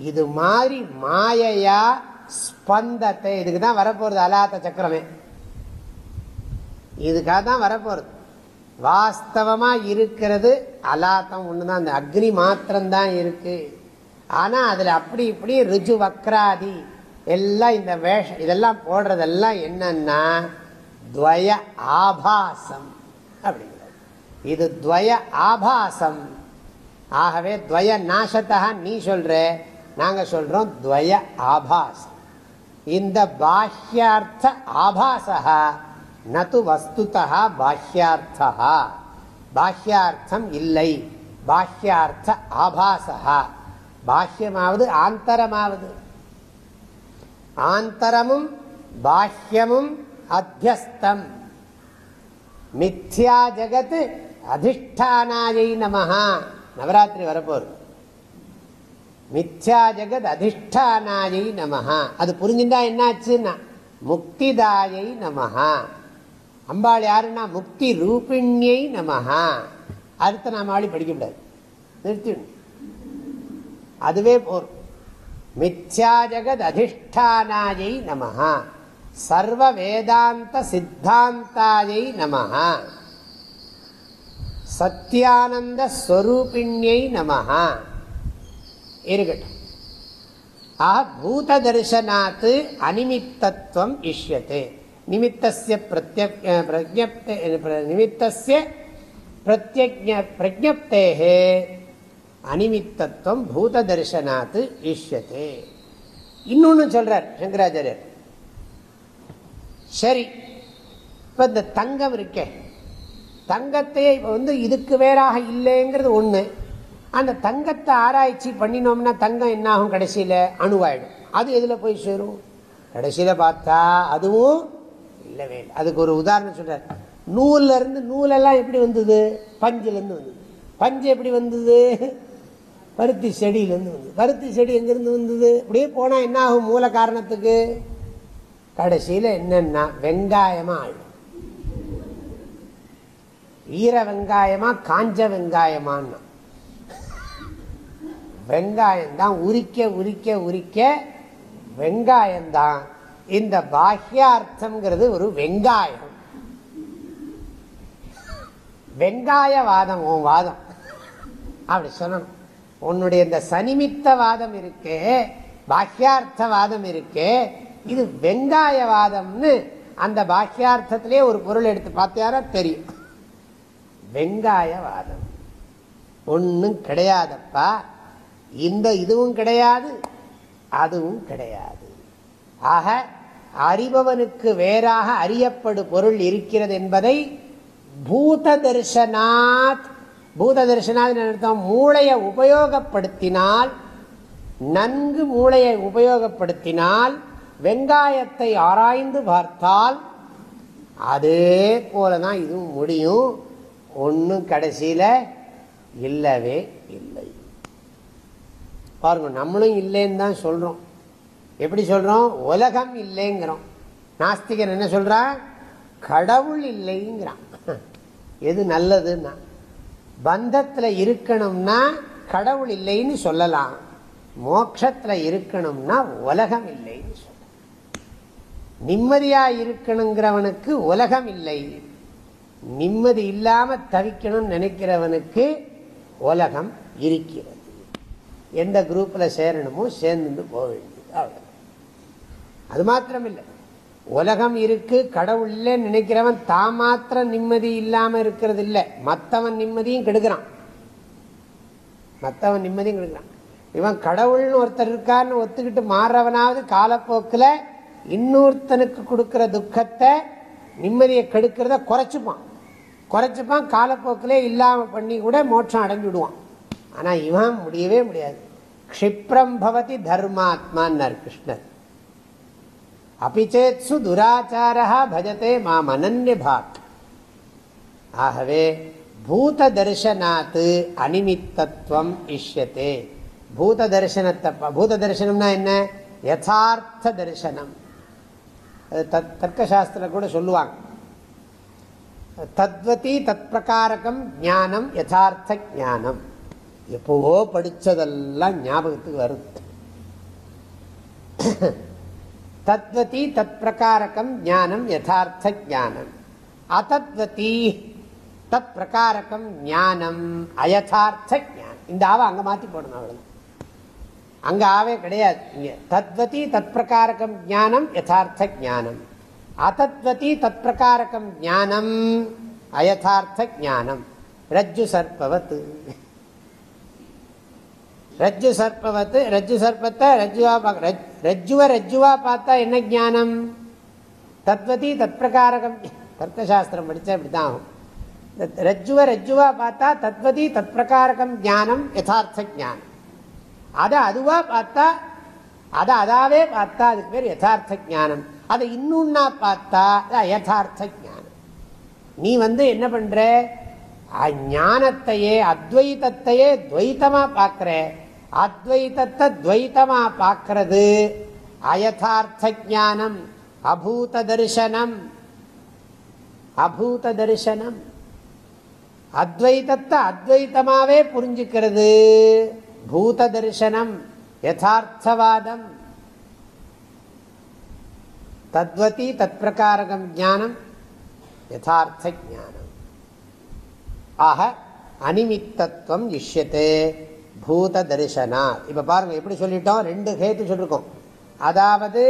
இது மாதிரி மாயையா ஸ்பந்தத்தை இதுக்கு தான் வரப்போகிறது அலாத்த சக்கரமே. இதுக்காக தான் வரப்போகிறது வாஸ்தவமாக இருக்கிறது அலாத்தம் ஒன்று தான் அந்த அக்னி மாத்திரம்தான் இருக்குது ஆனால் அதில் அப்படி இப்படி ரிஜு வக்ராதி எல்லாம் இந்த வேஷ இதெல்லாம் போடுறதெல்லாம் என்னன்னா துவய ஆபாசம் அப்படிங்கிறது. இது துவய ஆபாசம். ஆகவே துவய நாசத்தா நீ சொல்ற நாங்கள் சொல்றோம் துவய ஆபாசம் இந்த பாஹ்யார்த்த ஆபாசா நது வஸ்துதா பாஹ்யார்த்தா பாஹ்யார்த்தம் இல்லை பாஹ்யார்த்த ஆபாசா பாஹ்யமாவது ஆந்தரமாவது. ஆந்தரமும் பாஹ்யமும் அத்தியஸ்தம். மித்யா ஜகத் அதிஷ்டானாயை நமஹா. நவராத்திரி வரப்போகுது. மித்யா ஜெகத் அதிஷ்டானாயை நமஹா. அது புரிஞ்சுட்டா என்னாச்சுன்னா முக்திதாயை நமஹா. அம்பாள் யாருன்னா முக்தி ரூபிணியை நமஹா. அடுத்த நாம ஆளி படிக்கக்கூடாது நிறுத்தி அதுவே போர். மித்யா ஜெகத் அதிஷ்டானாயை நமஹா. சர்வ வேதாந்த சித்தாந்தாயை நமஹா. சத்தியானந்த ஸ்வரூபிணியை நமஹா. இருக்கட்டும். ஆக பூத தரிசனாத்து அனிமித்தத்துவம் இஷ்யத்து. நிமித்தஸ்ய நிமித்தசிய நிமித்தஸ்ய பிரஜப்தேகே அனிமித்தத்துவம் பூத தரிசனாத்து இஷ்யத்து. இன்னொன்னு சொல்றார் சங்கராச்சாரியர். சரி இப்போ இந்த தங்கம் இருக்கேன் தங்கத்தையே இப்போ வந்து இதுக்கு வேறாக இல்லைங்கிறது ஒன்று அந்த தங்கத்தை ஆராய்ச்சி பண்ணினோம்னா தங்கம் என்ன ஆகும் கடைசியில் அணுவாயிடும். அது எதில் போய் சேரும்? கடைசியில் பார்த்தா அதுவும் இல்லவே இல்லை. அதுக்கு ஒரு உதாரணம் சொல்கிறார் நூல்ல இருந்து நூலெல்லாம் எப்படி வந்தது? பஞ்சிலேருந்து வந்தது. பஞ்சு எப்படி வந்தது? பருத்தி செடியிலேருந்து வந்தது. பருத்தி செடி எங்கேருந்து வந்தது? இப்படியே போனால் என்ன ஆகும் மூல காரணத்துக்கு? கடைசியில் என்னென்னா வெங்காயமாக ஆயிடும். ஈர வெங்காயமா காஞ்ச வெங்காயமான்னா. வெங்காயம் தான் உரிக்க உரிக்க உரிக்க வெங்காயம் தான் இந்த பாஹ்யார்த்தம்ங்கிறது ஒரு வெங்காயம். வெங்காய வாதம் உன் வாதம். அப்படி சொல்லணும். உன்னுடைய இந்த சனிமித்த வாதம் இருக்கே பாஹ்யார்த்த வாதம் இருக்கே இது வெங்காய வாதம்னு அந்த பாஹ்யார்த்தத்திலே ஒரு பொருள் எடுத்து பார்த்தாரா தெரியும். வெங்காயவாதம். ஒன்றும் கிடையாதப்பா. இந்த இதுவும் கிடையாது அதுவும் கிடையாது. ஆக அறிபவனுக்கு வேறாக அறியப்படு பொருள் இருக்கிறது என்பதை பூத தரிசனாத் பூத தரிசனாத் அர்த்தம்? மூளையை உபயோகப்படுத்தினால் நன்கு மூளையை உபயோகப்படுத்தினால் வெங்காயத்தை ஆராய்ந்து பார்த்தால் அதே போலதான் இதுவும் முடியும். ஒன்றும் கடைசியில் இல்லவே இல்லை. பாருங்க நம்மளும் இல்லைன்னு தான் சொல்கிறோம் எப்படி சொல்கிறோம் உலகம் இல்லைங்கிறோம். நாஸ்திகன் என்ன சொல்கிறா கடவுள் இல்லைங்கிறான். எது நல்லதுன்னா பந்தத்தில் இருக்கணும்னா கடவுள் இல்லைன்னு சொல்லலாம். மோட்சத்தில் இருக்கணும்னா உலகம் இல்லைன்னு சொல்லலாம். நிம்மதியாக இருக்கணுங்கிறவனுக்கு உலகம் இல்லை. நிம்மதி இல்லாமல் தவிக்கணும்னு நினைக்கிறவனுக்கு உலகம் இருக்கிறது. எந்த குரூப்பில் சேரணுமோ சேர்ந்து போக வேண்டியது அவ்வளோ அது மாத்திரம் இல்லை உலகம் இருக்கு கடவுள் நினைக்கிறவன் தான் மாத்திரம் நிம்மதி இல்லாமல் இருக்கிறது இல்லை. மற்றவன் நிம்மதியும் கெடுக்கிறான். மற்றவன் நிம்மதியும் கெடுக்கிறான். இவன் கடவுள்னு ஒருத்தர் இருக்காருன்னு ஒத்துக்கிட்டு மாறுறவனாவது காலப்போக்கில் இன்னொருத்தனுக்கு கொடுக்கிற துக்கத்தை நிம்மதியை கெடுக்கிறத குறைச்சிப்பான். குறைச்சிப்பான் காலப்போக்கிலே இல்லாமல் பண்ணி கூட மோட்சம் அடைஞ்சுடுவான். ஆனால் இவன் முடியவே முடியாது. க்ஷிப்ரம் பவதி தர்மாத்மான்னார் கிருஷ்ணர். அபிச்சேத்சு துராச்சாரா பஜதே மாம் அனன்யபாக். ஆகவே பூத தரிசனாத்து அனிமித்தத்துவம் இஷ்யத்தே பூத தரிசனத்தை பூத தரிசனம்னா என்ன? யதார்த்த தரிசனம். தர்க்கசாஸ்திர கூட சொல்லுவாங்க. தத்வதி தத் பிரகாரகம் ஞானம் யதார்த்த ஞானம். எப்போவோ படித்ததெல்லாம் ஞாபகத்துக்கு வருது தத்வதி தத் பிரகாரகம் ஞானம் யதார்த்த ஞானம். அதத்வதி தத் பிரகாரகம் ஞானம் அயதார்த்த ஞானம். இந்த ஆவை அங்கே மாற்றி போடணும் அவ்வளோ அங்கே ஆவே கிடையாது. இங்கே தத்வதி தத் பிரகாரகம் ஞானம் யதார்த்த ஞானம். அதத்வதி தத் பிரகாரகம் ஞானம் அயதார்த்த ஜானம் ரஜ்ஜு சர்பவத்து ரஜ்ஜு சர்ப்பவத்து ரஜ்ஜு சர்ப்பத்தை ரஜ்ஜுவா ரஜ்ஜுவ ரஜ்ஜுவா பார்த்தா என்ன ஜானம் தத்வதி தத் பிரகாரகம் தர்க்கசாஸ்திரம் படித்தா இப்படிதான் ஆகும் ரஜ்ஜுவ ரஜ்ஜுவா பார்த்தா தத்வதி தத் பிரகாரகம் ஜானம் யதார்த்த ஜானம் அதை அதுவாக பார்த்தா அதை அதாவே பார்த்தா அதுக்கு பேர் யதார்த்த ஜானம் அதை இன்னொன்னா பார்த்தா யதார்த்த ஜானம் நீ வந்து என்ன பண்ற? ஞானத்தையே அத்வைத்தத்தையே துவைத்தமா பார்க்கிற. அத்வைத்தத்தை துவைத்தமா பார்க்கறது அயதார்த்த ஜானம் அபூத தரிசனம். அபூத தரிசனம். அத்வைத்தத்தை அத்வைத்தமாவே புரிஞ்சுக்கிறது. பூத தரிசனம் யதார்த்தவாதம். தத்வதி தத் பிரகாரகம் ஜானம் யதார்த்த ஜானம் ஆக அனிமித்தத்துவம் இஷ்யத்தே பூத தரிசனா இப்போ பாருங்க எப்படி சொல்லிட்டோம்? ரெண்டு ஹேத்து சொல்லிருக்கோம். அதாவது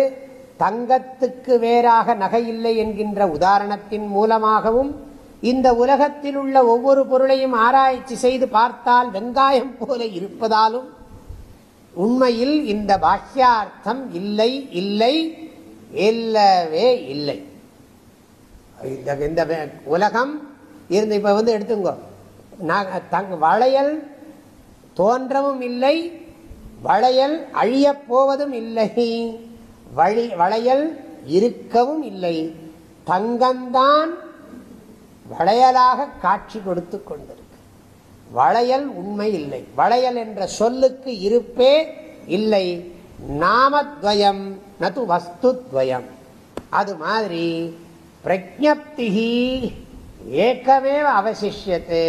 தங்கத்துக்கு வேறாக நகை இல்லை என்கின்ற உதாரணத்தின் மூலமாகவும் இந்த உலகத்தில் உள்ள ஒவ்வொரு பொருளையும் ஆராய்ச்சி செய்து பார்த்தால் வெங்காயம் போல இருப்பதாலும் உண்மையில் இந்த பாஷ்யார்த்தம் இல்லை இல்லை இல்லவே இல்லை. இந்த உலகம் இருந்து இப்போ வந்து எடுத்துங்கோ வளையல் தோன்றவும் இல்லை வளையல் அழியப் போவதும் இல்லை வழி வளையல் இருக்கவும் இல்லை. தங்கம்தான் வளையலாக காட்சி கொடுத்து கொண்டிருக்கு. வளையல் உண்மை இல்லை. வளையல் என்ற சொல்லுக்கு இருப்பே இல்லை. நாமத்வயம் நது வஸ்துத்வயம். அது மாதிரி பிரஜப்திகி ஏக்கமே அவசிஷியத்து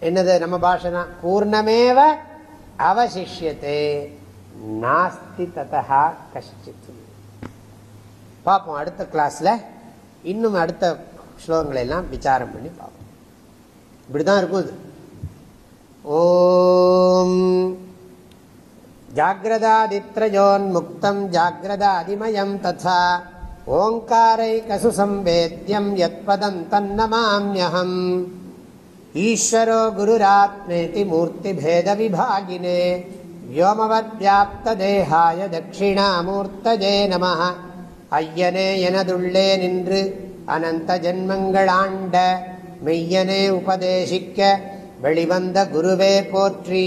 என்னது நம்ம பாஷனா? பூர்ணமேவ அவசிஷியத்தே நாஸ்தி ததா கஷ்டித். பார்ப்போம் அடுத்த கிளாஸில் இன்னும் அடுத்த ஸ்லோகங்களை எல்லாம் விசாரம் பண்ணி பார்ப்போம். இப்படிதான் இருக்கும் ஓம் ஜாகிரதாதித்ரயோன்முக்தம் ஜாகிரதாதிமயம் ததா ஓங்காரைகசு சம்பேத்யம் யத் பதம் தன்னமாம்யஹம் ஈஸ்வரோ குருராத்மேதி மூர்த்திபேதவிபாகினே வியோமவத்யாப்ததேகாய தட்சிணாமூர்த்தஜே நம ஐயனே எனதுள்ளே நின்று அனந்த ஜென்மங்களாண்ட மெய்யனே உபதேசிக்க வெளிவந்த குருவே போற்றி।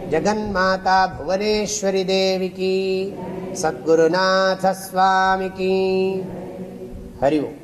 ஜெகன்மாதா புவனேஸ்வரி தேவிக்கு சத்குருநாத சுவாமிக்கு ஹரி ஓம்